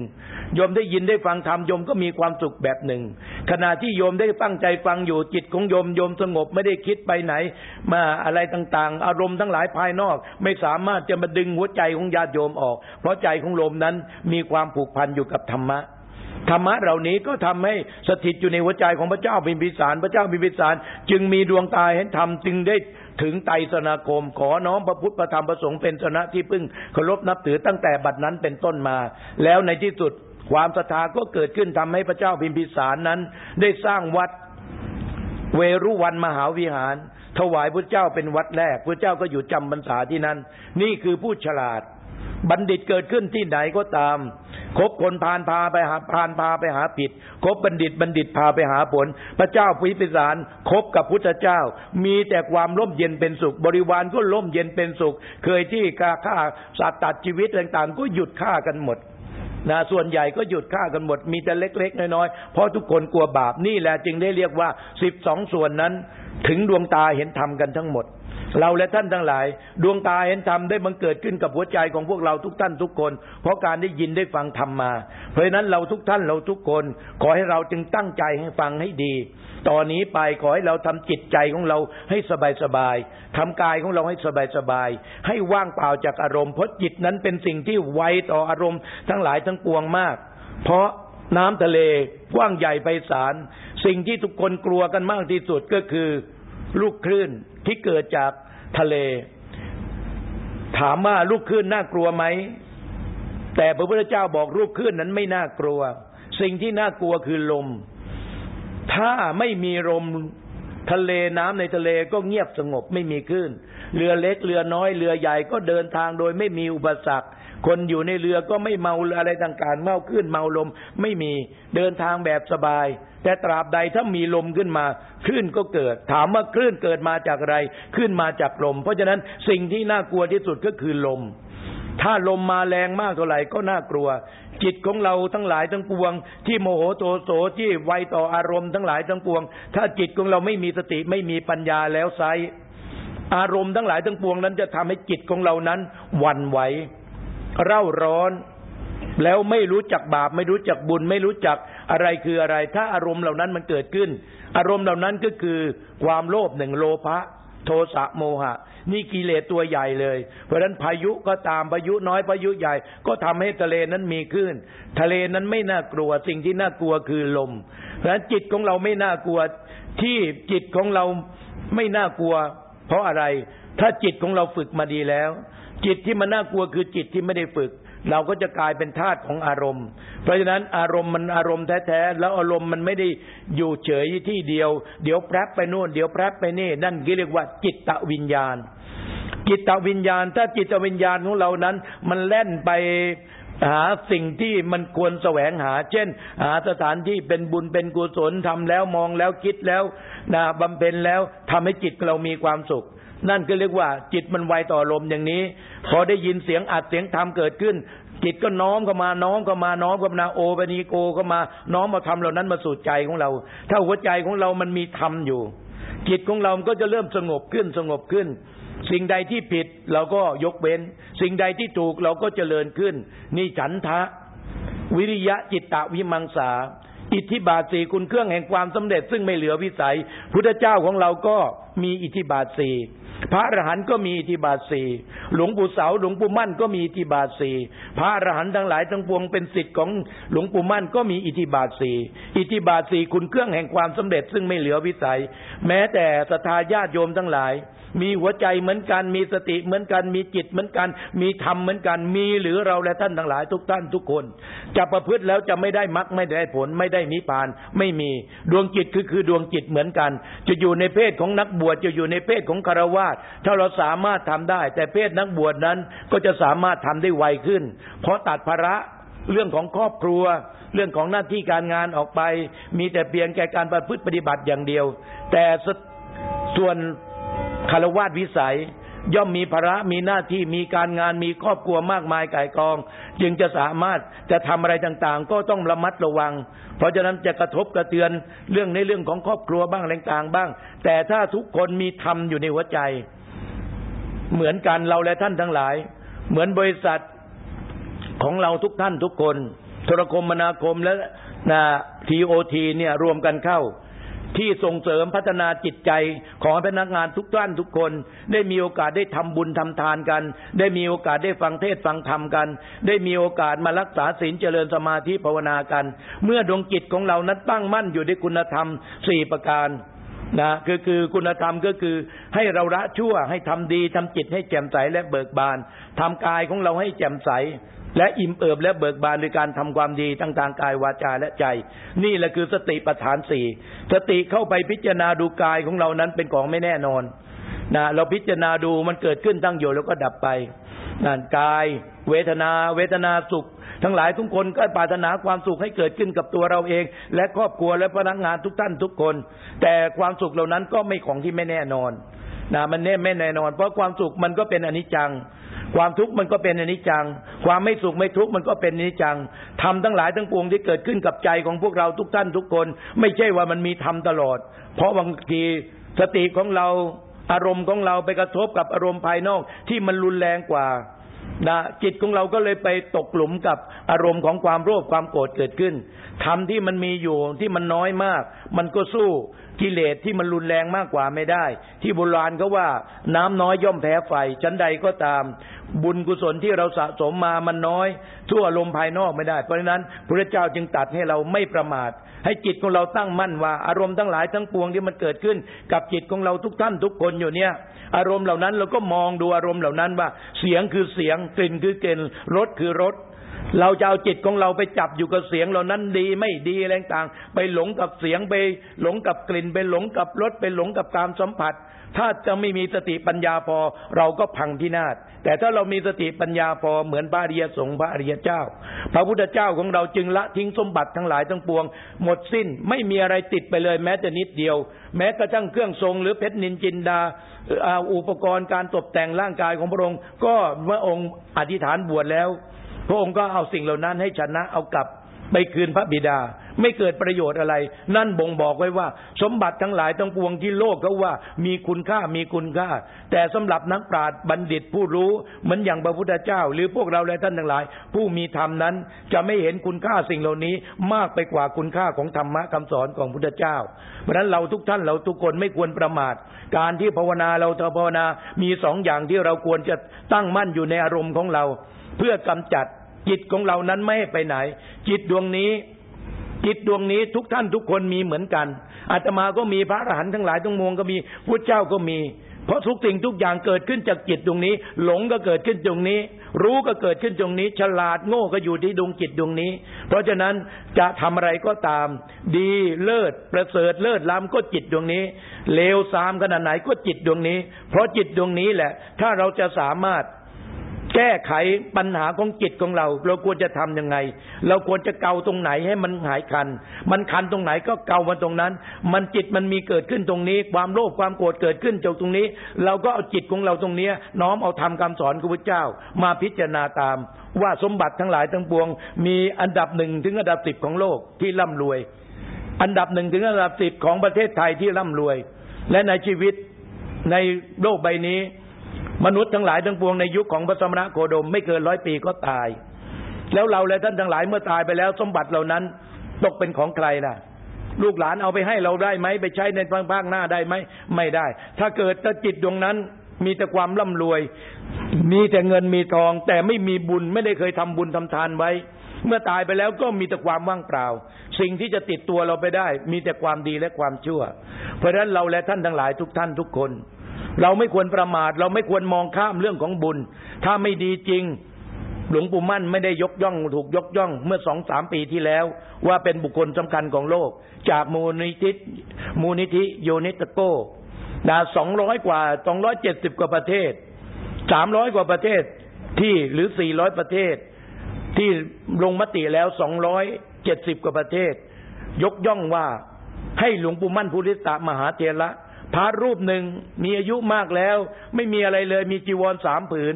Speaker 1: โยมได้ยินได้ฟังธรรมโยมก็มีความสุขแบบหนึ่ง ขณะที่โยมได้ตั้งใจฟังอยู่จิตของโยมโยมสงบไม่ได้คิดไปไหน มาอะไรต่างๆ อารมณ์ทั้งหลายภายนอก ไม่สามารถจะมาดึงหัวใจของญาติโยมออก เพราะใจของโยมนั้นมีความผูกพันอยู่กับธรรมะธรรมะเหล่านี้ก็ทำให้สถิตอยู่ในหัวใจของพระเจ้าพิมพิสาร พระเจ้าพิมพิสาร จึงมีดวงตาเห็นธรรมจึงได้ ถึงไตสนาคม ขอน้อมพระพุทธพระธรรมพระสงฆ์เป็นสนะที่พึ่งเคารพนับถือตั้งแต่บัดนั้นเป็นต้นมา แล้วในที่สุดความศรัทธาก็เกิดขึ้นทำให้พระเจ้าพิมพิสารนั้น ได้สร้างวัดเวรุวันมหาวิหาร ถวายพระเจ้าเป็นวัดแรกพระเจ้าก็อยู่จำพรรษาที่นั้น นี่คือผู้ฉลาด บัณฑิตเกิดขึ้นที่ไหนก็ตาม คบคนพานพาไปหาพานพาไปหาผิด คบบัณฑิตบัณฑิตพาไปหาผล พระเจ้าพิพิสารคบกับพุทธเจ้า มีแต่ความร่มเย็นเป็นสุข บริวารก็ร่มเย็นเป็นสุข เคยที่กาฆ่าสัตว์ตัดชีวิตต่างๆ ก็หยุดฆ่ากันหมดนะส่วนใหญ่ก็หยุดฆ่ากันหมด มีแต่เล็ก ๆ น้อยๆเพราะทุกคนกลัวบาปนี่แหละจึงได้เรียกว่าสิบสองส่วนนั้น ถึงดวงตาเห็นธรรมกันทั้งหมด เราและท่านทั้งหลาย ดวงตาเห็นธรรมได้บังเกิดขึ้นกับหัวใจของพวกเราทุกท่านทุกคน เพราะการได้ยินได้ฟังธรรมมา เพราะนั้นเราทุกท่านเราทุกคน ขอให้เราจึงตั้งใจให้ฟังให้ดี ตอนนี้ไปขอให้เราทำจิตใจของเราให้สบายสบายทำกายของเราให้สบายสบายให้ว่างเปล่าจากอารมณ์เพราะจิตนั้นเป็นสิ่งที่ไวต่ออารมณ์ทั้งหลายทั้งปวงมาก เพราะน้ำทะเลกว้างใหญ่ไพศาลสิ่งที่ทุกคนกลัวกันมากที่สุดก็คือ ลูกคลื่นที่เกิดจาก ทะเล ถามว่าลูกคลื่นน่ากลัวไหม แต่พระพุทธเจ้าบอกลูกคลื่นนั้นไม่น่ากลัว สิ่งที่น่ากลัวคือลม ถ้าไม่มีลมทะเลน้ำในทะเลก็เงียบสงบไม่มีคลื่น เรือเล็กเรือน้อยเรือใหญ่ก็เดินทางโดยไม่มีอุปสรรค คนอยู่ในเรือก็ไม่เมาอะไรต่างๆเมาขึ้นเมาลม ไม่มีเดินทางแบบสบาย แต่ตราบใดถ้ามีลมขึ้นมาคลื่นก็เกิด ถามว่าคลื่นเกิดมาจากอะไรคลื่นมาจากลม เพราะฉะนั้นสิ่งที่น่ากลัวที่สุดก็คือลม ถ้าลมมาแรงมากเท่าไหร่ก็น่ากลัว จิตของเราทั้งหลายทั้งปวง ที่โมโหโตโสที่ไวต่ออารมณ์ทั้งหลายทั้งปวง ถ้าจิตของเราไม่มีสติไม่มีปัญญาแล้วไซอารมณ์ทั้งหลายทั้งปวงนั้นจะทำให้จิตของเรานั้นวันไหวเร่าร้อน แล้วไม่รู้จักบาป ไม่รู้จักบุญ ไม่รู้จักอะไรคืออะไร ถ้าอารมณ์เหล่านั้นมันเกิดขึ้น อารมณ์เหล่านั้นก็คือความโลภหนึ่งโลภะโทสะโมหะ นี่กิเลสตัวใหญ่เลย เพราะฉะนั้นพายุก็ตามพายุน้อยพายุใหญ่ ก็ทำให้ทะเลนั้นมีขึ้นทะเลนั้นไม่น่ากลัวสิ่งที่น่ากลัวคือลม เพราะฉะนั้นจิตของเราไม่น่ากลัวที่จิตของเราไม่น่ากลัว เพราะอะไร ถ้าจิตของเราฝึกมาดีแล้ว จิตที่มันน่ากลัวคือจิตที่ไม่ได้ฝึก เราก็จะกลายเป็นธาตุของอารมณ์ เพราะฉะนั้นอารมณ์มันอารมณ์แท้ๆแล้วอารมณ์มันไม่ได้อยู่เฉยที่เดียว เดี๋ยวแปรบไปนู่นเดี๋ยวแปรบไปนี่ นั่นเรียกว่าจิตตวิญญาณ จิตตวิญญาณ ถ้าจิตวิญญาณของเรานั้น มันแล่นไปหาสิ่งที่มันควรแสวงหา เช่น หาสถานที่เป็นบุญเป็นกุศลทำแล้วมองแล้วคิดแล้วนะบำเพ็ญแล้วทำให้จิตเรามีความสุข นั่นก็เรียกว่าจิตมันไวต่อลมอย่างนี้ พอได้ยินเสียงอัดเสียงธรรมเกิดขึ้น จิตก็น้อมเข้ามาน้อมเข้ามาน้อมเข้ามาโอปนีโกเข้ามาน้อมมาทำเหล่านั้นมาสู่ใจของเรา ถ้าหัวใจของเรามันมีธรรมอยู่ จิตของเราก็จะเริ่มสงบขึ้นสงบขึ้น สิ่งใดที่ผิดเราก็ยกเว้น สิ่งใดที่ถูกเราก็เจริญขึ้น นี่ฉันทะ วิริยะจิตตวิมังสาอิทธิบาทสี่คุณเครื่องแห่งความสำเร็จซึ่งไม่เหลือวิสัย พุทธเจ้าของเราก็มีอิทธิบาทสี่ พระอรหันต์ก็มีอิทธิบาทสี่หลวงปู่เสาหลวงปู่มั่นก็มีอิทธิบาทสี่พระอรหันต์ทั้งหลายทั้งปวงเป็นสิทธิ์ของหลวงปู่มั่นก็มีอิทธิบาทสี่อิทธิบาทสี่คุณเครื่องแห่งความสำเร็จซึ่งไม่เหลือวิสัย แม้แต่ศรัทธาญาติโยมทั้งหลาย มีหัวใจเหมือนกัน มีสติเหมือนกัน มีจิตเหมือนกัน มีธรรมเหมือนกัน มีหรือเราและท่านทั้งหลายทุกท่านทุกคน จะประพฤติแล้วจะไม่ได้มรรคไม่ได้ผลไม่ได้นิพพาน ไม่มีดวงจิตคือคือดวงจิตเหมือนกัน จะอยู่ในเพศของนักบวชจะอยู่ในเพศของคารวาสถ้าเราสามารถทำได้ แต่เพศนักบวชนั้นก็จะสามารถทำได้ไวขึ้น เพราะตัดภาระเรื่องของครอบครัว เรื่องของหน้าที่การงานออกไป มีแต่เพียงแก่การประพฤติปฏิบัติอย่างเดียว แต่ส่วน คารวาสวิสัย ย่อมมีภาระมีหน้าที่มีการงานมีครอบครัวมากมายก่ายกอง จึงจะสามารถจะทำอะไรต่างๆ ก็ต้องระมัดระวัง เพราะฉะนั้นจะกระทบกระเทือนเรื่องในเรื่องของครอบครัวบ้างอะไรต่างบ้าง แต่ถ้าทุกคนมีธรรมอยู่ในหัวใจ เหมือนกันเราและท่านทั้งหลาย เหมือนบริษัทของเราทุกท่านทุกคนโทรคมนาคมและนะทีโอทีเนี่ยรวมกันเข้า ที่ส่งเสริมพัฒนาจิตใจของพนักงานทุกท่านทุกคน ได้มีโอกาสได้ทำบุญทำทานกัน ได้มีโอกาสได้ฟังเทศฟังธรรมกัน ได้มีโอกาสมารักษาศีลเจริญสมาธิภาวนากัน เมื่อดวงจิตของเรานั้นตั้งมั่นอยู่ในคุณธรรมสี่ประการนะคือคือคุณธรรมก็คือให้เราละชั่วให้ทำดีทำจิตให้แจ่มใสและเบิกบานทำกายของเราให้แจ่มใส และอิ่มเอิบและเบิกบานในการทำความดีทั้งทางกายวาจาและใจ นี่แหละคือสติปัฏฐานสี่สติเข้าไปพิจารณาดูกายของเรานั้นเป็นของไม่แน่นอนนะเราพิจารณาดูมันเกิดขึ้นตั้งอยู่แล้วก็ดับไปนั่นกาย เวทนา เวทนาสุข ทั้งหลายทุกคนก็ปรารถนาความสุขให้เกิดขึ้นกับตัวเราเอง และครอบครัวและพนักงานทุกท่านทุกคน แต่ความสุขเหล่านั้นก็ไม่ของที่ไม่แน่นอนนะมันแน่ไม่แน่นอน เพราะความสุขมันก็เป็นอนิจจัง ความทุกข์มันก็เป็นอนิจจัง ความไม่สุขไม่ทุกข์มันก็เป็นอนิจจังทำทั้งหลายทั้งปวงที่เกิดขึ้นกับใจของพวกเราทุกท่านทุกคน ไม่ใช่ว่ามันมีธรรมตลอด เพราะบางทีสติของเราอารมณ์ของเราไปกระทบกับอารมณ์ภายนอกที่มันรุนแรงกว่า นะจิตของเราก็เลยไปตกหลุมกับอารมณ์ของความโลภความโกรธเกิดขึ้นธรรมที่มันมีอยู่ที่มันน้อยมาก มันก็สู้กิเลสที่มันรุนแรงมากกว่าไม่ได้ ที่โบราณเขาว่าน้ำน้อยย่อมแพ้ไฟชั้นใดก็ตาม บุญกุศลที่เราสะสมมามันน้อยทั่วลมภายนอกไม่ได้ เพราะฉะนั้นพระเจ้าจึงตัดให้เราไม่ประมาท ให้จิตของเราตั้งมั่นว่า อารมณ์ทั้งหลายทั้งปวงที่มันเกิดขึ้น กับจิตของเราทุกท่านทุกคนอยู่เนี่ย อารมณ์เหล่านั้นเราก็มองดูอารมณ์เหล่านั้นว่า เสียงคือเสียงกลิ่นคือกลิ่นรสคือรสเราจะเอาจิตของเราไปจับอยู่กับเสียงเหล่านั้นดีไม่ดีอะไรต่างไปหลงกับเสียงไปหลงกับกลิ่นไปหลงกับรสไปหลงกับการสัมผัส ถ้าจะไม่มีสติปัญญาพอเราก็พังพินาศแต่ถ้าเรามีสติปัญญาพอเหมือนพระอริยสงฆ์พระอริยเจ้า พระพุทธเจ้าของเราจึงละทิ้งสมบัติทั้งหลายทั้งปวง หมดสิ้นไม่มีอะไรติดไปเลยแม้แต่นิดเดียว แม้กระทั่งเครื่องทรงหรือเพชรนินจินดาอุปกรณ์การตกแต่งร่างกายของพระองค์ ก็เมื่อองค์อธิษฐานบวชแล้ว พระองค์ก็เอาสิ่งเหล่านั้นให้ชนะเอากลับ ไปคืนพระบิดา ไม่เกิดประโยชน์อะไร นั่นบ่งบอกไว้ว่า สมบัติทั้งหลายทั้งปวงที่โลกเขาว่า มีคุณค่ามีคุณค่า แต่สำหรับนักปราชญ์บัณฑิตผู้รู้ เหมือนอย่างพระพุทธเจ้า หรือพวกเราและท่านทั้งหลาย ผู้มีธรรมนั้น จะไม่เห็นคุณค่าสิ่งเหล่านี้มากไปกว่าคุณค่าของธรรมะคำสอนของพุทธเจ้า เพราะฉะนั้นเราทุกท่านเราทุกคนไม่ควรประมาท การที่ภาวนาเราภาวนามีสองอย่างที่เราควรจะตั้งมั่นอยู่ในอารมณ์ของเรา เพื่อกำจัด จิตของเรานั้นไม่ไปไหน จิตดวงนี้ จิตดวงนี้ทุกท่านทุกคนมีเหมือนกันอาตมาก็มีพระอรหันต์ทั้งหลายทั้งมวลก็มีพุทธเจ้าก็มี เพราะทุกสิ่งทุกอย่างเกิดขึ้นจากจิตดวงนี้ หลงก็เกิดขึ้นตรงนี้ รู้ก็เกิดขึ้นตรงนี้ ฉลาดโง่ก็อยู่ที่ดวงจิตดวงนี้ เพราะฉะนั้นจะทำอะไรก็ตาม ดีเลิศประเสริฐเลิศล้ำก็จิตดวงนี้เลวทรามขนาดไหนก็จิตดวงนี้ เพราะจิตดวงนี้แหละ ถ้าเราจะสามารถ แก้ไขปัญหาของจิตของเรา เราควรจะทํำยังไง เราควรจะเกาตรงไหนให้มันหายคัน มันคันตรงไหนก็เกามันตรงนั้น มันจิตมันมีเกิดขึ้นตรงนี้ ความโลภความโกรธเกิดขึ้นจากตรงนี้ เราก็เอาจิตของเราตรงนี้ น้อมเอาทำคำสอนของพระเจ้า มาพิจารณาตาม ว่าสมบัติทั้งหลายทั้งปวง มีอันดับหนึ่งถึงอันดับสิบของโลกที่ร่ำรวย อันดับหนึ่งถึงอันดับสิบของประเทศไทยที่ร่ำรวย และในชีวิตในโลกใบนี้ มนุษย์ทั้งหลายทั้งปวงในยุคของพระสมณะโคดมไม่เกินร้อยปีก็ตาย แล้วเราและท่านทั้งหลายเมื่อตายไปแล้ว สมบัติเหล่านั้นตกเป็นของใครล่ะ ลูกหลานเอาไปให้เราได้ไหมไปใช้ในภาคหน้าได้ไหมไม่ได้ ถ้าเกิดตจิตดวงนั้นมีแต่ความร่ำรวย มีแต่เงินมีทอง แต่ไม่มีบุญไม่ได้เคยทำบุญทำทานไว้ เมื่อตายไปแล้วก็มีแต่ความว่างเปล่า สิ่งที่จะติดตัวเราไปได้ มีแต่ความดีและความชั่ว เพราะฉะนั้นเราและท่านทั้งหลายทุกท่านทุกคน เราไม่ควรประมาท เราไม่ควรมองข้ามเรื่องของบุญ ถ้าไม่ดีจริง หลวงปู่มั่นไม่ได้ยกย่องถูกยกย่องเมื่อสองสามปีที่แล้ว ว่าเป็นบุคคลสำคัญของโลก จากมูลนิธิมูลนิธิโยนิตโกดาสองร้อยกว่าสองร้อยเจ็ดสิบกว่าประเทศสามร้อยกว่าประเทศที่หรือสี่ร้อยประเทศ ที่ลงมติแล้วสองร้อยเจ็ดสิบกว่าประเทศ ยกย่องว่าให้หลวงปู่มั่นภูริตามหาเถระ พระรูปหนึ่งมีอายุมากแล้ว ไม่มีอะไรเลยมีจีวรสามผืน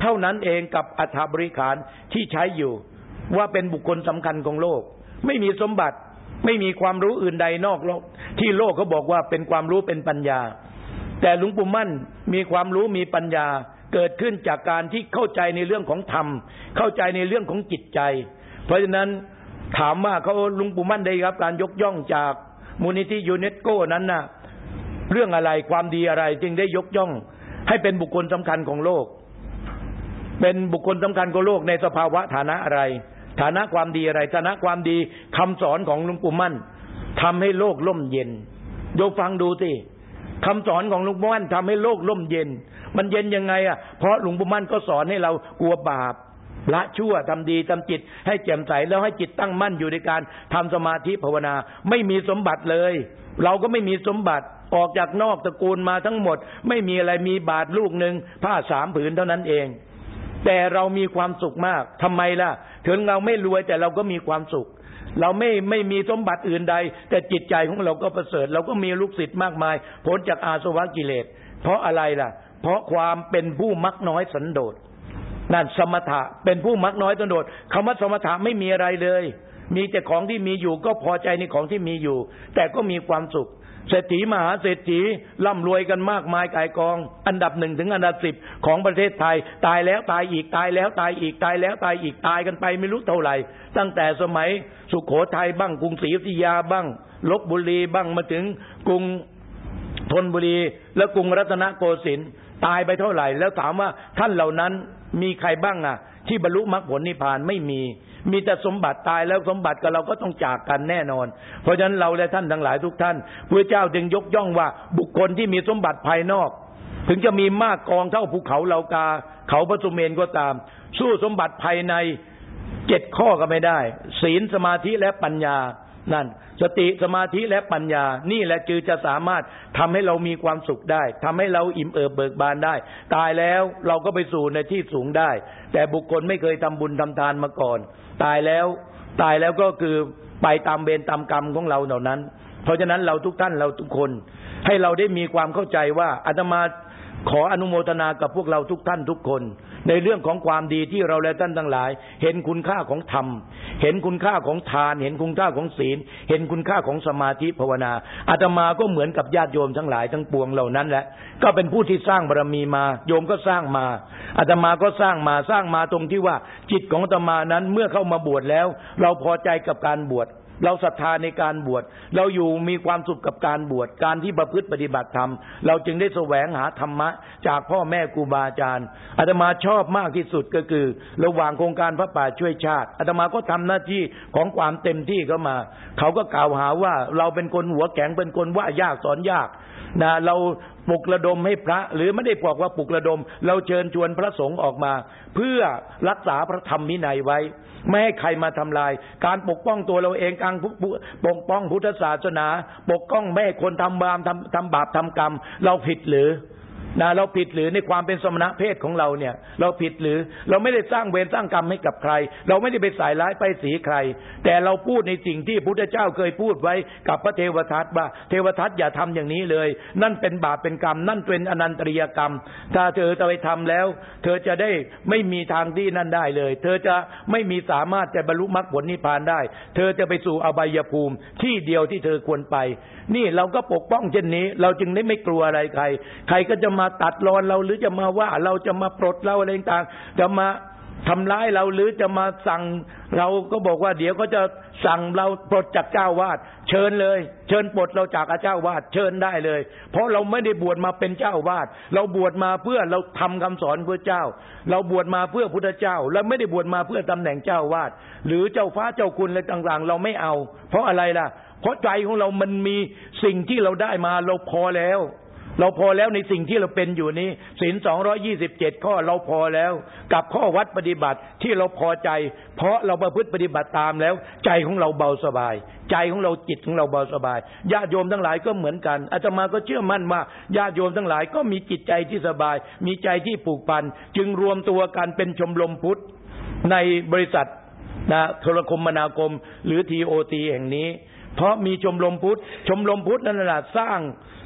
Speaker 1: เท่านั้นเองกับอัฐบริขารที่ใช้อยู่ ว่าเป็นบุคคลสำคัญของโลก ไม่มีสมบัติไม่มีความรู้อื่นใดนอกโลก ที่โลกเขาบอกว่าเป็นความรู้เป็นปัญญา แต่หลวงปู่มั่นมีความรู้มีปัญญาเกิดขึ้นจากการที่เข้าใจในเรื่องของธรรม เข้าใจในเรื่องของจิตใจ เพราะฉะนั้นถามว่าเขาลุงปู่มั่นได้รับการยกย่องจากมูลนิธิยูเนสโกนั้นนะ่ะ เรื่องอะไรความดีอะไร จึงได้ยกย่อง ให้เป็นบุคคลสำคัญของโลก เป็นบุคคลสำคัญของโลกในสภาวะฐานะอะไร ฐานะความดีอะไรฐานะความดีคำสอนของหลวงปู่มั่นทำให้โลกล่มเย็นโยฟังดูสิคำสอนของหลวงปู่มั่นทำให้โลกล่มเย็น มันเย็นยังไงอะ เพราะหลวงปู่มั่นก็สอนให้เรากลัวบาปละชั่วทำดีทำจิต ให้แจ่มใสแล้วให้จิตตั้งมั่นอยู่ในการทำสมาธิภาวนา ไม่มีสมบัติเลย เราก็ไม่มีสมบัติ ออกจากนอกตระกูลมาทั้งหมด ไม่มีอะไรมีบาทลูกหนึ่งผ้าสามผืนเท่านั้นเอง แต่เรามีความสุขมากทำไมล่ะ ถึงเราไม่รวยแต่เราก็มีความสุข เราไม่ไม่มีสมบัติอื่นใด แต่จิตใจของเราก็ประเสริฐ เราก็มีลูกศิษย์มากมายพ้นจากอาสวะกิเลส เพราะอะไรล่ะ เพราะความเป็นผู้มักน้อยสันโดษนั่นสมถะเป็นผู้มักน้อยสันโดษคำว่าสมถะไม่มีอะไรเลย มีแต่ของที่มีอยู่ก็พอใจในของที่มีอยู่ แต่ก็มีความสุข เศรษฐีมหาเศรษฐีร่ำรวยกันมากมายกายกอง อันดับหนึ่งถึงอันดับสิบของประเทศไทย ตายแล้วตายอีกตายแล้วตายอีกตายแล้วตายอีกตายกันไปไม่รู้เท่าไหร่ ตั้งแต่สมัยสุขโขทัยบ้างกรุงศรีอยุธยาบ้างลบบุรีบ้างมาถึงกรุงธนบุรี แล้วกรุงรัตนโกสินทร์ตายไปเท่าไหร่ แล้วถามว่าท่านเหล่านั้นมีใครบ้างอะ ที่บรรลุมรรคผลนิพพานไม่มี มีแต่สมบัติตายแล้วสมบัติกับเราก็ต้องจากกันแน่นอน เพราะฉะนั้นเราและท่านทั้งหลายทุกท่านพระเจ้าจึงยกย่องว่าบุคคลที่มีสมบัติภายนอก ถึงจะมีมากกองเท่าภูเขาเหลากา เขาพระสุเมนก็ตาม สู้สมบัติภายในเจ็ดข้อก็ไม่ได้ ศีลสมาธิและปัญญานั่นสติสมาธิและปัญญา นี่แหละจึงจะสามารถทำให้เรามีความสุขได้ทำให้เราอิ่มเอิบเบิกบานได้ ตายแล้วเราก็ไปสู่ในที่สูงได้ แต่บุคคลไม่เคยทำบุญทำทานมาก่อน ตายแล้วตายแล้วก็คือไปตามเบรตามกรรมของเราเหล่านั้น เพราะฉะนั้นเราทุกท่านเราทุกคน ให้เราได้มีความเข้าใจว่าอาตมา ขออนุโมทนากับพวกเราทุกท่านทุกคน ในเรื่องของความดีที่เราและท่านทั้งหลาย เห็นคุณค่าของธรรม เห็นคุณค่าของทาน เห็นคุณค่าของศีล เห็นคุณค่าของสมาธิภาวนาอาตมาก็เหมือนกับญาติโยมทั้งหลายทั้งปวงเหล่านั้นแหละก็เป็นผู้ที่สร้างบารมีมา โยมก็สร้างมาอาตมาก็สร้างมาสร้างมาตรงที่ว่าจิตของอาตมานั้นเมื่อเข้ามาบวชแล้ว เราพอใจกับการบวช เราศรัทธาในการบวช เราอยู่มีความสุขกับการบวช การที่ประพฤติปฏิบัติธรรม เราจึงได้แสวงหาธรรมะ จากพ่อแม่ครูบาอาจารย์ อาตมาชอบมากที่สุดก็คือ ระหว่างโครงการพระป่าช่วยชาติ อาตมาก็ทำหน้าที่ของความเต็มที่เข้ามา เขาก็กล่าวหาว่าเราเป็นคนหัวแข็งเป็นคนว่ายากสอนยากนะเรา ปลุกระดมให้พระ หรือไม่ได้บอกว่าปลุกระดม เราเชิญชวนพระสงฆ์ออกมา เพื่อรักษาพระธรรมวินัยไว้ ไม่ให้ใครมาทำลาย การปกป้องตัวเราเองการปกป้องพุทธศาสนา ปกป้องไม่ให้คนทำบาปทำทำบาปทำกรรม เราผิดหรือ นะเราผิดหรือในความเป็นสมณะเพศของเราเนี่ย เราผิดหรือเราไม่ได้สร้างเวรสร้างกรรมให้กับใคร เราไม่ได้ไปสายร้ายไปสีใคร แต่เราพูดในสิ่งที่พุทธเจ้าเคยพูดไว้กับพระเทวทัตว่า เทวทัตอย่าทำอย่างนี้เลย นั่นเป็นบาปเป็นกรรม นั่นเป็นอนันตริยกรรม ถ้าเธอจะไปทำแล้ว เธอจะได้ไม่มีทางที่นั่นได้เลย เธอจะไม่มีสามารถจะบรรลุมรรคผลนิพพานได้ เธอจะไปสู่อบายภูมิที่เดียวที่เธอควรไป นี่เราก็ปกป้องเช่นนี้ เราจึงได้ไม่กลัวอะไรใคร ใครก็จะมาาตัดรอนเราหรือจะมาว่าเราจะมาปลดเราอะไรต่างจะมาทำร้ายเราหรือจะมาสั่งเราก็บอกว่า เดี๋ยวก็จะสั่งเราปลดจากเจ้าวาดเชิญเลย เชิญปลดเราจากอาเจ้าวาดเชิญได้เลย เพราะเราไม่ได้บวชมาเป็นเจ้าวาดเราบวชมาเพื่อเราทำคำสอนเพื่อเจ้า เราบวชมาเพื่อพุทธเจ้า และไม่ได้บวชมาเพื่อตำแหน่งเจ้าวาดหรือเจ้าฟ้าเจ้าคุณอะไรต่างๆ เราไม่เอา เพราะอะไรล่ะ เพราะใจของเรามันมีสิ่งที่เราได้มาเราพอแล้ว เราพอแล้วในสิ่งที่เราเป็นอยู่นี้ศีลสองร้อยี่สิบเจ็ดข้อเราพอแล้ว กับข้อวัดปฏิบัติที่เราพอใจ เพราะเราประพฤติปฏิบัติตามแล้ว ใจของเราเบาสบาย ใจของเราจิตของเราเบาสบายญาติโยมทั้งหลายก็เหมือนกันอาตมาก็เชื่อมั่นว่าญาติโยมทั้งหลายก็มีจิตใจที่สบาย มีใจที่ผูกพัน จึงรวมตัวกันเป็นชมรมพุทธในบริษัทนะโทรคมนาคม หรือทีโอทีแห่งนี้ เพราะมีชมรมพุทธ ชมรมพุทธนั่นแหละสร้าง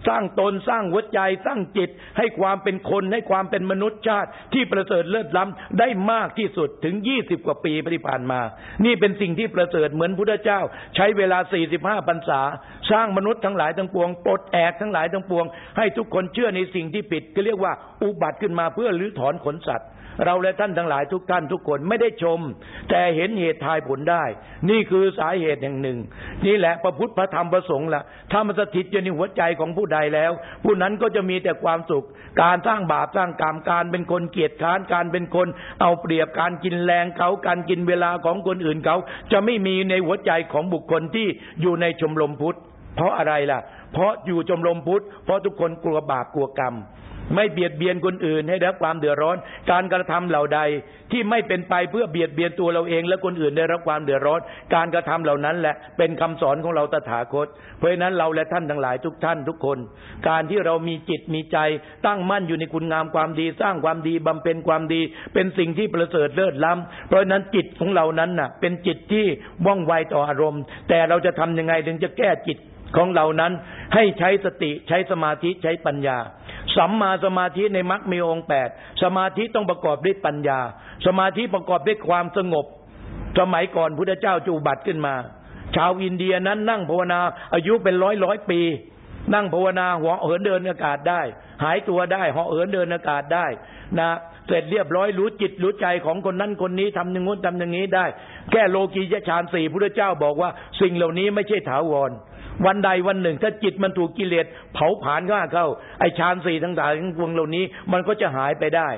Speaker 1: สร้างตนสร้างหัวใจ สร้างจิต ให้ความเป็นคนให้ความเป็นมนุษย์ชาติ ที่ประเสริฐเลิศล้ำได้มากที่สุดถึงยี่สิบกว่าปีปฏิผ่านมา นี่เป็นสิ่งที่ประเสริฐเหมือนพุทธเจ้า ใช้เวลาสี่สิบห้าพรรษา สร้างมนุษย์ทั้งหลายทั้งปวงปลดแอกทั้งหลายทั้งปวง ให้ทุกคนเชื่อในสิ่งที่ผิดก็เรียกว่าอุบัติขึ้นมาเพื่อรื้อถอนขนสัตว์ เราและท่านทั้งหลายทุกท่านทุกคนไม่ได้ชม แต่เห็นเหตุทายผลได้ นี่คือสาเหตุแห่งหนึ่ง นี่แหละพระพุทธพระธรรมพระสงฆ์ละถ้ามันสถิตอยู่ในหัวใจของผู้ใดแล้ว ผู้นั้นก็จะมีแต่ความสุข การสร้างบาปสร้างกรรมการเป็นคนเกียจค้านการเป็นคน เอาเปรียบการกินแรงเขาการกินเวลาของคนอื่นเขาจะไม่มีในหัวใจของบุคคลที่อยู่ในชมรมพุทธเพราะอะไรล่ะ เพราะอยู่ชมรมพุทธ เพราะทุกคนกลัวบาปกลัวกรรม ไม่เบียดเบียนคนอื่นให้ได้รับความเดือดร้อน การกระทำเหล่าใดที่ไม่เป็นไปเพื่อเบียดเบียนตัวเราเอง และคนอื่นได้รับความเดือดร้อน การกระทำเหล่านั้นแหละเป็นคำสอนของเราตถาคต เพราะฉะนั้นเราและท่านทั้งหลายทุกท่านทุกคน การที่เรามีจิตมีใจ ตั้งมั่นอยู่ในคุณงามความดี สร้างความดีบำเพ็ญความดี เป็นสิ่งที่ประเสริฐเลิศล้ำเพราะฉะนั้นจิตของเรานั้นน่ะ เป็นจิตที่ว่องไวต่ออารมณ์ แต่เราจะทำยังไงถึงจะแก้จิต ของเรานั้นให้ใช้สติใช้สมาธิใช้ปัญญา สัมมาสมาธิในมรรคมีองค์แปดสมาธิต้องประกอบด้วยปัญญา สมาธิประกอบด้วยความสงบ สมัยก่อนพุทธเจ้าจูบัตขึ้นมา ชาวอินเดียนั้นนั่งภาวนาอายุเป็นร้อยร้อยปี นั่งภาวนาหัวเหินเดินอากาศได้ หายตัวได้หาะเหินเดินอากาศได้นะเสร็จเรียบร้อยรู้จิตรู้ใจของคนนั้นคนนี้ทำอย่างงู้นทำอย่างนี้ได้แค่โลกียะฌานสี่พุทธเจ้าบอกว่า สิ่งเหล่านี้ไม่ใช่ถาวร วันใดวันหนึ่ง ถ้าจิตมันถูกกิเลสเผาผลาญเข้าเข้า ไอฌานสี่ทั้งหลายทั้งปวงเหล่านี้ มันก็จะหายไปได้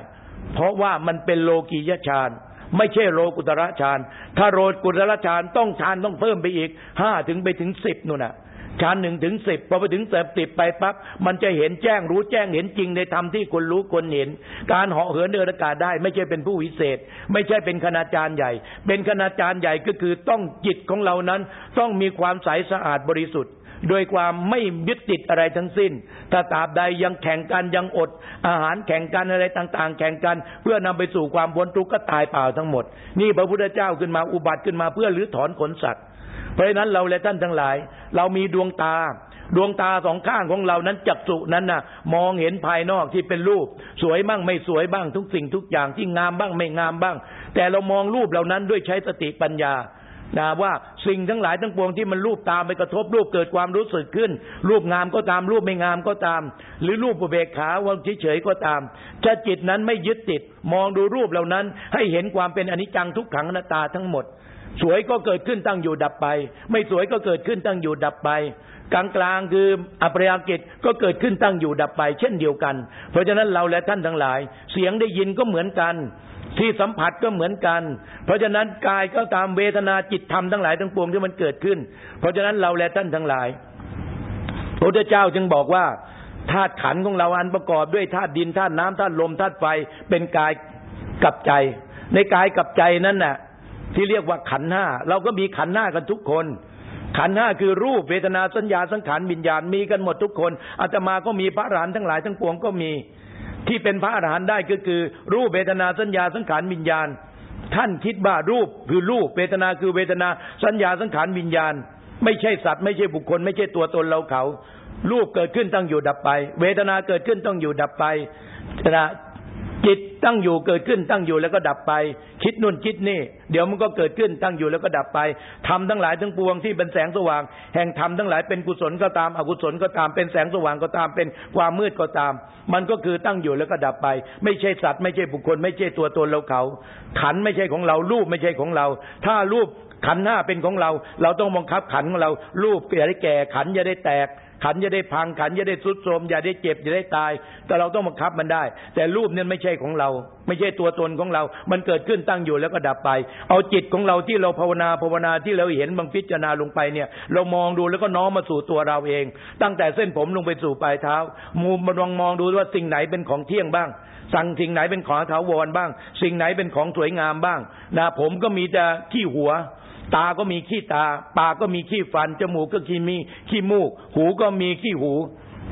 Speaker 1: เพราะว่ามันเป็นโลกียฌานไม่ใช่โลกุตระฌานถ้าโลกุตระฌานต้องฌานต้องเพิ่มไปอีกห้าถึงไปถึงสิบนู่นน่ะ ฌานหนึ่งถึงสิบพอไปถึงเสพติดไปปั๊บมันจะเห็นแจ้งรู้แจ้งเห็นจริงในธรรมที่คนรู้คนเห็น การเหาะเหินเดินอากาศได้ ไม่ใช่เป็นผู้วิเศษ ไม่ใช่เป็นคณาจารย์ใหญ่ เป็นคณาจารย์ใหญ่ก็คือต้องจิตของเรานั้น ต้องมีความใสสะอาดบริสุทธิ์โดยความไม่ยึดติดอะไรทั้งสิ้น ถ้าตราบใดยังแข่งกันยังอด อาหารแข่งกันอะไรต่างๆ แข่งกัน เพื่อนำไปสู่ความพ้นทุกข์ก็ตายเปล่าทั้งหมด นี่พระพุทธเจ้าขึ้นมาอุบัติขึ้นมาเพื่อรื้อถอนขนสัตว์ เพราะฉะนั้นเราและท่านทั้งหลาย เรามีดวงตา ดวงตาสองข้างของเรานั้นจักสุนั้นน่ะ มองเห็นภายนอกที่เป็นรูป สวยบ้างไม่สวยบ้างทุกสิ่งทุกอย่างที่งามบ้างไม่งามบ้าง แต่เรามองรูปเหล่านั้นด้วยใช้สติปัญญานะว่าสิ่งทั้งหลายทั้งปวงที่มันรูปตามไปกระทบรูปเกิดความรู้สึกขึ้น รูปงามก็ตามรูปไม่งามก็ตาม หรือรูปเบกขาว่าเฉยๆก็ตามจะจิตนั้นไม่ยึดติด มองดูรูปเหล่านั้นให้เห็นความเป็นอนิจจังทุกขังอนัตตาทั้งหมด สวยก็เกิดขึ้นตั้งอยู่ดับไป ไม่สวยก็เกิดขึ้นตั้งอยู่ดับไป กลางกลางคืออปริยกิจก็เกิดขึ้นตั้งอยู่ดับไป เช่นเดียวกัน เพราะฉะนั้นเราและท่านทั้งหลาย เสียงได้ยินก็เหมือนกัน ที่สัมผัสก็เหมือนกัน เพราะฉะนั้นกายก็ตามเวทนาจิตธรรมทั้งหลายทั้งปวงที่มันเกิดขึ้น เพราะฉะนั้นเราและท่านทั้งหลายพระเจ้าจึงบอกว่าธาตุขันของเราอันประกอบด้วยธาตุดินธาตุน้ำธาตุลมธาตุไฟเป็นกายกับใจ ในกายกับใจนั้นน่ะ ที่เรียกว่าขันห้าเราก็มีขันห้ากันทุกคน ขันห้าคือรูปเวทนาสัญญาสังขารวิญญาณมีกันหมดทุกคนอาตมาก็มีพระอรหันต์ทั้งหลายทั้งปวงก็มีที่เป็นพระอรหันต์ได้ก็คือ รูปเวทนาสัญญาสังขารวิญญาณ ท่านคิดว่ารูปคือรูปเวทนาคือเวทนาสัญญาสังขารวิญญาณ ไม่ใช่สัตว์ไม่ใช่บุคคล ไม่ใช่ตัวตนเราเขา รูปเกิดขึ้นตั้งอยู่ดับไป เวทนาเกิดขึ้นต้องอยู่ดับไปนะ จิตตั้งอยู่เกิดขึ้นตั้งอยู่แล้วก็ดับไป คิดนู่นคิดนี่ เดี๋ยวมันก็เกิดขึ้นตั้งอยู่แล้วก็ดับไปทำทั้งหลายทั้งปวงที่เป็นแสงสว่าง แห่งธรรมทั้งหลายเป็นกุศลก็ตาม อกุศลก็ตาม เป็นแสงสว่างก็ตาม เป็นความมืดก็ตาม มันก็คือตั้งอยู่แล้วก็ดับไป ไม่ใช่สัตว์ไม่ใช่บุคคล ไม่ใช่ตัวตนเราเขา ขันไม่ใช่ของเรารูปไม่ใช่ของเรา ถ้ารูปขันหน้าเป็นของเรา เราต้องบังคับขันของเรา รูปอย่าได้แก่ขันอย่าได้แตก ขันจะได้พังขันจะได้สุดโทรมอย่าได้เจ็บอย่าได้ตาย แต่เราต้องบังคับมันได้ แต่รูปนี่ยไม่ใช่ของเรา ไม่ใช่ตัวตนของเรา มันเกิดขึ้นตั้งอยู่แล้วก็ดับไป เอาจิตของเราที่เราภาวนาภาวนาที่เราเห็นบางพิจารณาลงไปเนี่ย เรามองดูแล้วก็น้อมมาสู่ตัวเราเอง ตั้งแต่เส้นผมลงไปสู่ปลายเท้ามูมันลองมองดูว่าสิ่งไหนเป็นของเที่ยงบ้าง สั่งสิ่งไหนเป็นของถาวรบ้าง สิ่งไหนเป็นของสวยงามบ้างนะผมก็มีแต่ขี้หัว ตาก็มีขี้ตา ปากก็มีขี้ฟัน จมูกก็ขี้มีขี้มูก หูก็มีขี้หู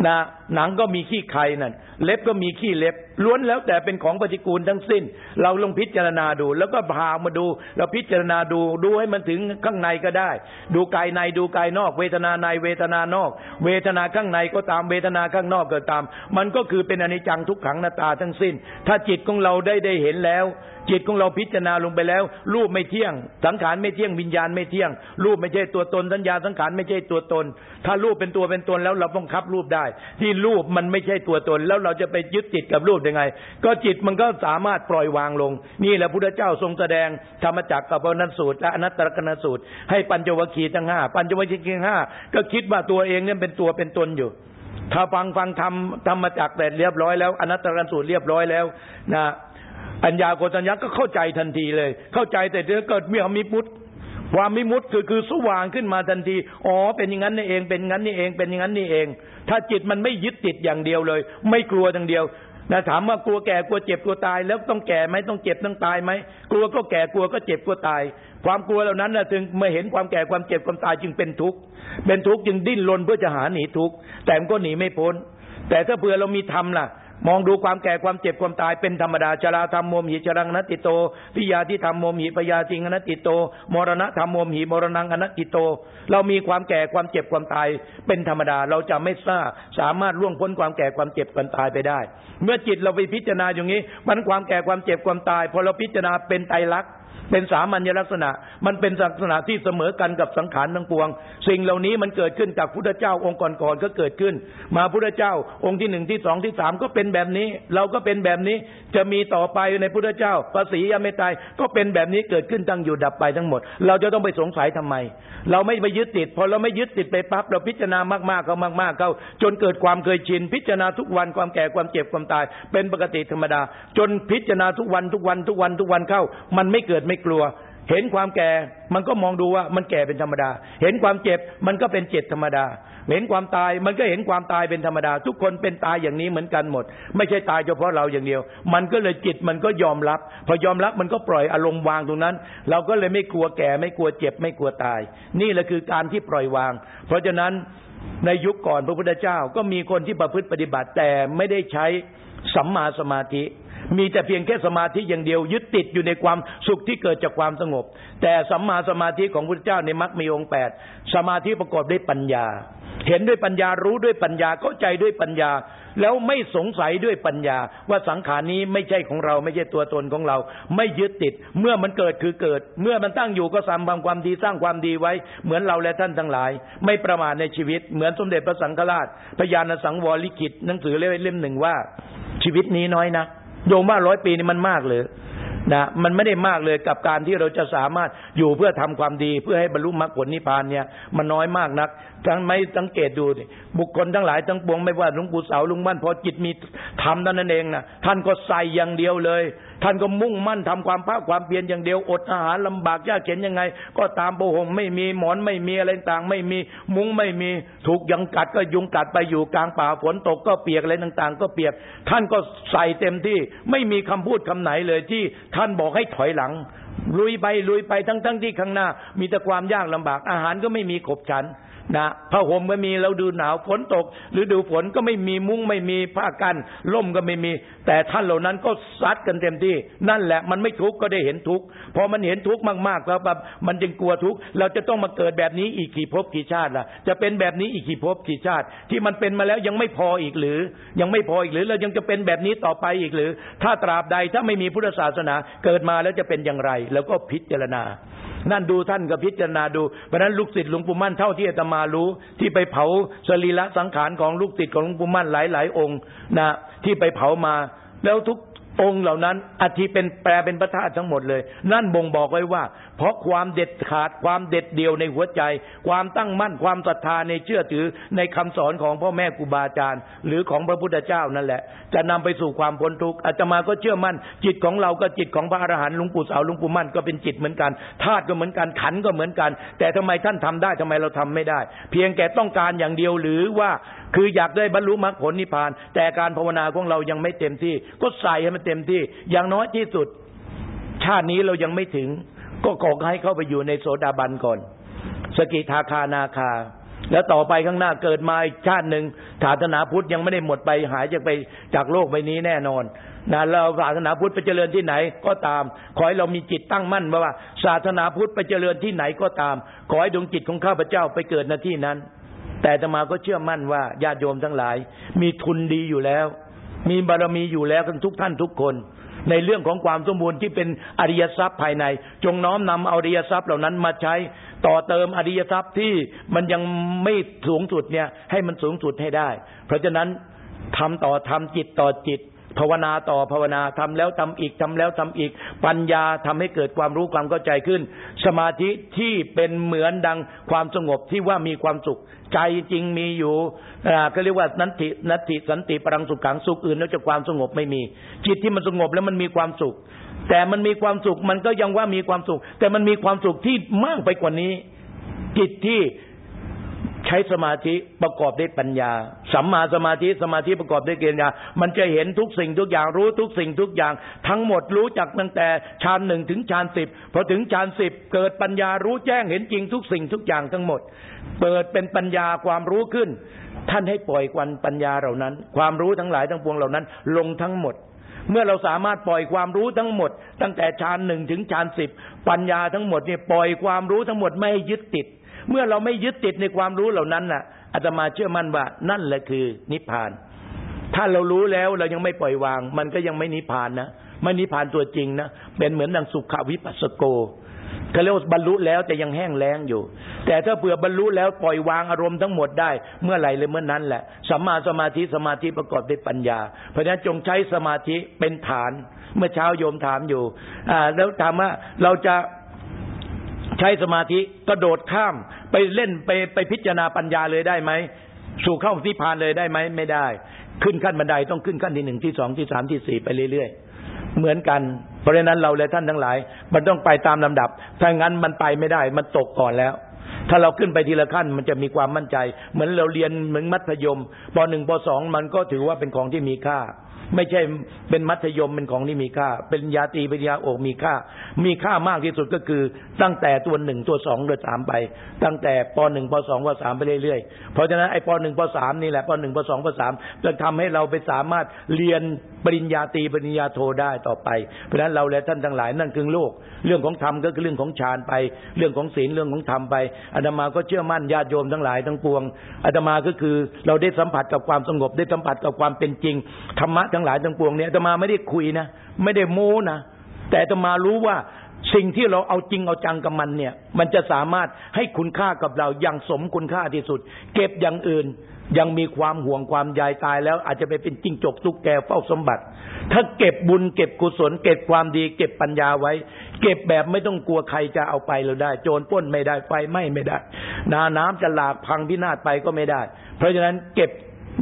Speaker 1: นะหนังก็มีขี้ไข่นั่นเล็บก็มีขี้เล็บ ล้วนแล้วแต่เป็นของปฏิกูลทั้งสิ้น เราลองพิจารณาดู แล้วก็พามาดู เราพิจารณาดูดูให้มันถึงข้างในก็ได้ ดูกายในดูกายนอก เวทนาในเวทนานอก เวทนาข้างในก็ตามเวทนาข้างนอกก็ตาม มันก็คือเป็นอนิจจังทุกขังนาตาทั้งสิ้น ถ้าจิตของเราได้ได้เห็นแล้ว จิตของเราพิจารณาลงไปแล้ว รูปไม่เที่ยง สังขารไม่เที่ยงวิญญาณไม่เที่ยง รูปไม่ใช่ตัวตนสัญญาสังขารไม่ใช่ตัวตน ถ้ารูปเป็นตัวเป็นตนแล้วเราต้องคับรูปได้ ที่รูปมันไม่ใช่ตัวตน แล้วเราจะไปยึดจิตกับรูปยังไง ก็จิตมันก็สามารถปล่อยวางลง นี่แหละพุทธเจ้าทรงแสดงธรรมจักรกับนันสูตรและอนัตตลกนสูตร ให้ปัญจวัคคีย์ทั้งห้าปัญจวัคคีย์ทั้งห้าก็คิดว่าตัวเองเนี่ยเป็นตัวเป็นตนอยู่ถ้าฟังฟังทำธรรมจักรแต่เรียบร้อยแล้วอนัตตลกนสูตรเรียบร้อยแล้วนะ ปัญญาโกตัญญาก็เข้าใจทันทีเลย เข้าใจแต่เดี๋ยวเกิดมีมิมุตความมิมุตคือคือสว่างขึ้นมาทันที อ๋อ เป็นอย่างนั้นนี่เอง เป็นอย่างนั้นนี่เอง เป็นอย่างนั้นนี่เอง ถ้าจิตมันไม่ยึดติดอย่างเดียวเลย ไม่กลัวอย่างเดียวนะถามว่ากลัวแก่กลัวเจ็บกลัวตาย แล้วต้องแก่ไหมต้องเจ็บต้องตายไหมกลัวก็แก่กลัวก็เจ็บกลัวตาย ความกลัวเหล่านั้นนะถึงเมื่อเห็นความแก่ความเจ็บความตายจึงเป็นทุกข์เป็นทุกข์จึงดิ้นรนเพื่อจะหาหนีทุกข์แต่มันก็หนีไม่พ้น แต่ถ้าเผื่อเรามีธรรมล่ะ มองดูความแก่ความเจ็บความตายเป็นธรรมดาชราธรรมโมหิชรังนติโตพิยาที่ธรรมโมหิพยาจิงอนติโต มรณะธรรมโมหิมรณังอนัตติโต เรามีความแก่ความเจ็บความตายเป็นธรรมดาเราจะไม่ทราบสามารถล่วงพ้นความแก่ความเจ็บความตายไปได้ เมื่อจิตเราไปพิจารณาอย่างนี้ มันความแก่ความเจ็บความตายพอเราพิจารณาเป็นไตรลักษณ์ เป็นสามัญลักษณะ มันเป็นลักษณะที่เสมอกันกับสังขารทั้งปวง สิ่งเหล่านี้มันเกิดขึ้นจากพุทธเจ้าองค์ก่อนๆก็เกิดขึ้น มาพุทธเจ้าองค์ที่หนึ่งที่สองที่สามก็เป็นแบบนี้ เราก็เป็นแบบนี้จะมีต่อไปในพุทธเจ้าภาษียไม่ตายก็เป็นแบบนี้เกิดขึ้นตั้งอยู่ดับไปทั้งหมด เราจะต้องไปสงสัยทำไม เราไม่ไปยึดติดพอเราไม่ยึดติดไปปั๊บเราพิจารณามากๆเขามากๆเขาจนเกิดความเคยชิน พิจารณาทุกวันความแก่ความเจ็บความตาย เป็นปกติธรรมดา จนพิจารณาทุกวันทุกวันทุกวันทุกวันเข้า มันไม่เกิดไม่ไม่กลัว เห็นความแก่มันก็มองดูว่ามันแก่เป็นธรรมดา เห็นความเจ็บมันก็เป็นเจ็บธรรมดา เห็นความตายมันก็เห็นความตายเป็นธรรมดา ทุกคนเป็นตายอย่างนี้เหมือนกันหมด ไม่ใช่ตายเฉพาะเราอย่างเดียว มันก็เลยจิตมันก็ยอมรับ พอยอมรับมันก็ปล่อยอารมณ์วางตรงนั้น เราก็เลยไม่กลัวแก่ไม่กลัวเจ็บไม่กลัวตาย นี่แหละคือการที่ปล่อยวาง เพราะฉะนั้นในยุคก่อนพระพุทธเจ้าก็มีคนที่ประพฤติปฏิบัติแต่ไม่ได้ใช้สัมมาสมาธิ มีแต่เพียงแค่สมาธิอย่างเดียว ยึดติดอยู่ในความสุขที่เกิดจากความสงบ แต่สัมมาสมาธิของพระเจ้าในมรรคมีองค์แปดสมาธิประกอบด้วยปัญญา เห็นด้วยปัญญารู้ด้วยปัญญาเข้าใจด้วยปัญญา แล้วไม่สงสัยด้วยปัญญา ว่าสังขารนี้ไม่ใช่ของเราไม่ใช่ตัวตนของเรา ไม่ยึดติด เมื่อมันเกิดคือเกิด เมื่อมันตั้งอยู่ก็สร้างความดีสร้างความดีไว้ เหมือนเราและท่านทั้งหลาย ไม่ประมาทในชีวิต เหมือนสมเด็จพระสังฆราชพญานสังวรลิขิตหนังสือเล่มหนึ่งว่า ชีวิตนี้น้อยนะ โยมว่าร้อยปีนี่มันมากเลยนะมันไม่ได้มากเลยกับการที่เราจะสามารถอยู่เพื่อทำความดี เพื่อให้บรรลุมรรคผลนิพพานเนี่ยมันน้อยมากนักทั้งไม่สังเกตดูบุคคลทั้งหลายทั้งปวงไม่ว่าลวงปู่เสาลวงมั่นพอจิตมีทำนั้นเองนะท่านก็ใส่อย่างเดียวเลย ท่านก็มุ่งมั่นทำความภาคความเพียรอย่างเดียวอดอาหารลำบากยากเข็นยังไง ก็ตามโบหงไม่มีหมอนไม่มีอะไรต่างไม่มีมุ้งไม่มีถูกยังกัดก็ยุงกัดไปอยู่กลางป่าฝนตกก็เปียกอะไรต่าง ๆ ก็เปียก ท่านก็ใส่เต็มที่ไม่มีคำพูดคำไหนเลยที่ท่านบอกให้ถอยหลังลุยไปลุยไปทั้งๆทที่ข้างหน้า มีแต่ความยากลำบากอาหารก็ไม่มีขบฉัน นะผ้าห่มไม่มีเราดูหนาวฝนตก หรือดูฝนก็ไม่มีมุ้งไม่มีผ้ากันล่มก็ไม่มี แต่ท่านเหล่านั้นก็ซัดกันเต็มที่ นั่นแหละมันไม่ทุกข์ก็ได้เห็นทุกข์พอมันเห็นทุกข์มากๆแล้วแบบมันจึงกลัวทุกข์เราจะต้องมาเกิดแบบนี้อีกกี่ภพกี่ชาติล่ะ จะเป็นแบบนี้อีกกี่ภพกี่ชาติ ที่มันเป็นมาแล้วยังไม่พออีกหรือ ยังไม่พออีกหรือเรายังจะเป็นแบบนี้ต่อไปอีกหรือ ถ้าตราบใดถ้าไม่มีพุทธศาสนาเกิดมาแล้วจะเป็นอย่างไร แล้วก็พิจารณา นั่นดูท่านก็พิจารณาดูเพราะนั้นลูกศิษย์หลวงปู่มั่นเท่าที่อาตมารู้ ที่ไปเผาสรีระสังขารของลูกศิษย์ของหลวงปู่มั่นหลายๆ องค์นะที่ไปเผามา แล้วทุก องค์เหล่านั้นอธิเป็นแปลเป็นพระธาตุทั้งหมดเลย นั่นบ่งบอกไว้ว่า เพราะความเด็ดขาดความเด็ดเดี่ยวในหัวใจ ความตั้งมั่นความศรัทธาในเชื่อถือในคำสอนของพ่อแม่ครูบาอาจารย์ หรือของพระพุทธเจ้านั่นแหละ จะนำไปสู่ความพ้นทุกข์อาตมาก็เชื่อมั่น จิตของเราก็จิตของพระอรหันต์หลวงปู่สาวหลวงปู่มั่นก็เป็นจิตเหมือนกันธาตุก็เหมือนกันขันก็เหมือนกัน แต่ทำไมท่านทำได้ทำไมเราทำไม่ได้ เพียงแก่ต้องการอย่างเดียวหรือว่า คืออยากได้บรรลุมรรคผลนิพพาน แต่การภาวนาของเรายังไม่เต็มที่ ก็ใส่ให้มันเต็มที่ อย่างน้อยที่สุด ชาตินี้เรายังไม่ถึง ก็ขอให้เข้าไปอยู่ในโสดาบันก่อน สกิทาคานาคา แล้วต่อไปข้างหน้าเกิดมาอีกชาติหนึ่งศาสนาพุทธยังไม่ได้หมดไปหายจากไปจากโลกใบนี้แน่นอนนะเราศาสนาพุทธไปเจริญที่ไหนก็ตาม ขอให้เรามีจิตตั้งมั่นว่าศาสนาพุทธไปเจริญที่ไหนก็ตาม ขอให้ดวงจิตของข้าพเจ้าไปเกิดณที่นั้น แต่ตมาก็เชื่อมั่นว่าญาติโยมทั้งหลาย มีทุนดีอยู่แล้ว มีบารมีอยู่แล้วกันทุกท่านทุกคน ในเรื่องของความสมบูรณ์ที่เป็นอริยทรัพย์ภายใน จงน้อมนำเอาอริยทรัพย์เหล่านั้นมาใช้ต่อเติมอริยทรัพย์ที่มันยังไม่สูงสุดเนี่ย ให้มันสูงสุดให้ได้ เพราะฉะนั้นทำต่อทำจิตต่อจิต ภาวนาต่อภาวนาทำแล้วทำอีกทำแล้วทำอีก ปัญญาทำให้เกิดความรู้ความเข้าใจขึ้น สมาธิที่เป็นเหมือนดังความสงบที่ว่ามีความสุข ใจจริงมีอยู่ก็เรียกว่านันตินัตติสันติปรังสุขขังสุขอื่นแล้วจะความสงบไม่มี จิตที่มันสงบแล้วมันมีความสุข แต่มันมีความสุขมันก็ยังว่ามีความสุข แต่มันมีความสุขที่มากไปกว่านี้จิตที่ ใช้สมาธิประกอบด้วยปัญญา สัมมาสมาธิสมาธิประกอบด้วยเกณฑ์ญา มันจะเห็นทุกสิ่งทุกอย่างรู้ทุกสิ่งทุกอย่าง ทั้งหมดรู้จักตั้งแต่ฌานหนึ่งถึงฌานสิบพอถึงฌานสิบเกิดปัญญารู้แจ้งเห็นจริงทุกสิ่งทุกอย่างทั้งหมด เปิดเป็นปัญญาความรู้ขึ้น ท่านให้ปล่อยควันปัญญาเหล่านั้น ความรู้ทั้งหลายทั้งปวงเหล่านั้น ลงทั้งหมดเมื่อเราสามารถปล่อยความรู้ทั้งหมด ตั้งแต่ฌานหนึ่งถึงฌานสิบปัญญาทั้งหมดเนี่ยปล่อยความรู้ทั้งหมดไม่ให้ยึดติด เมื่อเราไม่ยึดติดในความรู้เหล่านั้นน่ะอาตมาเชื่อมั่นว่านั่นแหละคือนิพพาน ถ้าเรารู้แล้วเรายังไม่ปล่อยวาง มันก็ยังไม่นิพพานนะไม่นิพพานตัวจริงนะเป็นเหมือนดังสุขวิปัสสโกเขาเรียกว่าบรรลุแล้วแต่ยังแห้งแล้งอยู่ แต่ถ้าเผื่อบรรลุแล้วปล่อยวางอารมณ์ทั้งหมดได้ เมื่อไหร่เลยเมื่อนั้นแหละสัมมาสมาธิสมาธิประกอบด้วยปัญญา เพราะฉะนั้นจงใช้สมาธิเป็นฐาน เมื่อเช้าโยมถามอยู่ อ่า แล้วถามว่าเราจะใช้สมาธิกระโดดข้าม ไปเล่นไปไปพิจารณาปัญญาเลยได้ไหมสู่เข้าที่พานเลยได้ไหมไม่ได้ ขึ้นขั้นบันไดต้องขึ้นขั้นที่หนึ่งที่สองที่สามที่สี่ไปเรื่อยๆ เหมือนกัน เพราะฉะนั้นเราและท่านทั้งหลาย มันต้องไปตามลำดับ ถ้างั้นมันไปไม่ได้มันตกก่อนแล้ว ถ้าเราขึ้นไปทีละขั้นมันจะมีความมั่นใจ เหมือนเราเรียนเหมือนมัธยมปหนึ่งปสองมันก็ถือว่าเป็นของที่มีค่า ไม่ใช่เป็นมัธยมเป็นของที่มีค่า เป็นยาตีปริญญาโอกมีค่า มีค่ามากที่สุดก็คือ ตั้งแต่ตัวหนึ่งตัวสองตัวสามไป ตั้งแต่ปหนึ่งปสองปสามไปเรื่อยๆ เพราะฉะนั้นไอ้ปหนึ่งปสามนี่แหละปหนึ่งปสองปสามจะทำให้เราไปสามารถเรียนปริญญาตีปริญญาโทได้ต่อไป เพราะฉะนั้นเราและท่านทั้งหลายนั่นคือโลก เรื่องของธรรมก็คือเรื่องของฌานไป เรื่องของศีลเรื่องของธรรมไปอาตมาก็เชื่อมั่นญาติโยมทั้งหลายทั้งปวงอาตมาก็คือเราได้สัมผัสกับความสงบได้สัมผัสกับความเป็นจริงธรรมะทั้งหลายทั้งปวงเนี่ยตมาไม่ได้คุยนะไม่ได้โม้นะแต่ตมารู้ว่าสิ่งที่เราเอาจริงเอาจังกับมันเนี่ย มันจะสามารถให้คุณค่ากับเราอย่างสมคุณค่าที่สุด เก็บอย่างอื่นยังมีความห่วงความใยตายแล้วอาจจะไปเป็นจิ้งจกตุกแกเฝ้าสมบัติ ถ้าเก็บบุญเก็บกุศล เก็บความดี เก็บปัญญาไว้ เก็บแบบไม่ต้องกลัวใครจะเอาไปเราได้ โจรป้นไม่ได้ไฟไหม้ไม่ได้ นาน้ำจะหลากพังพินาศไปก็ไม่ได้ เพราะฉะนั้นเก็บ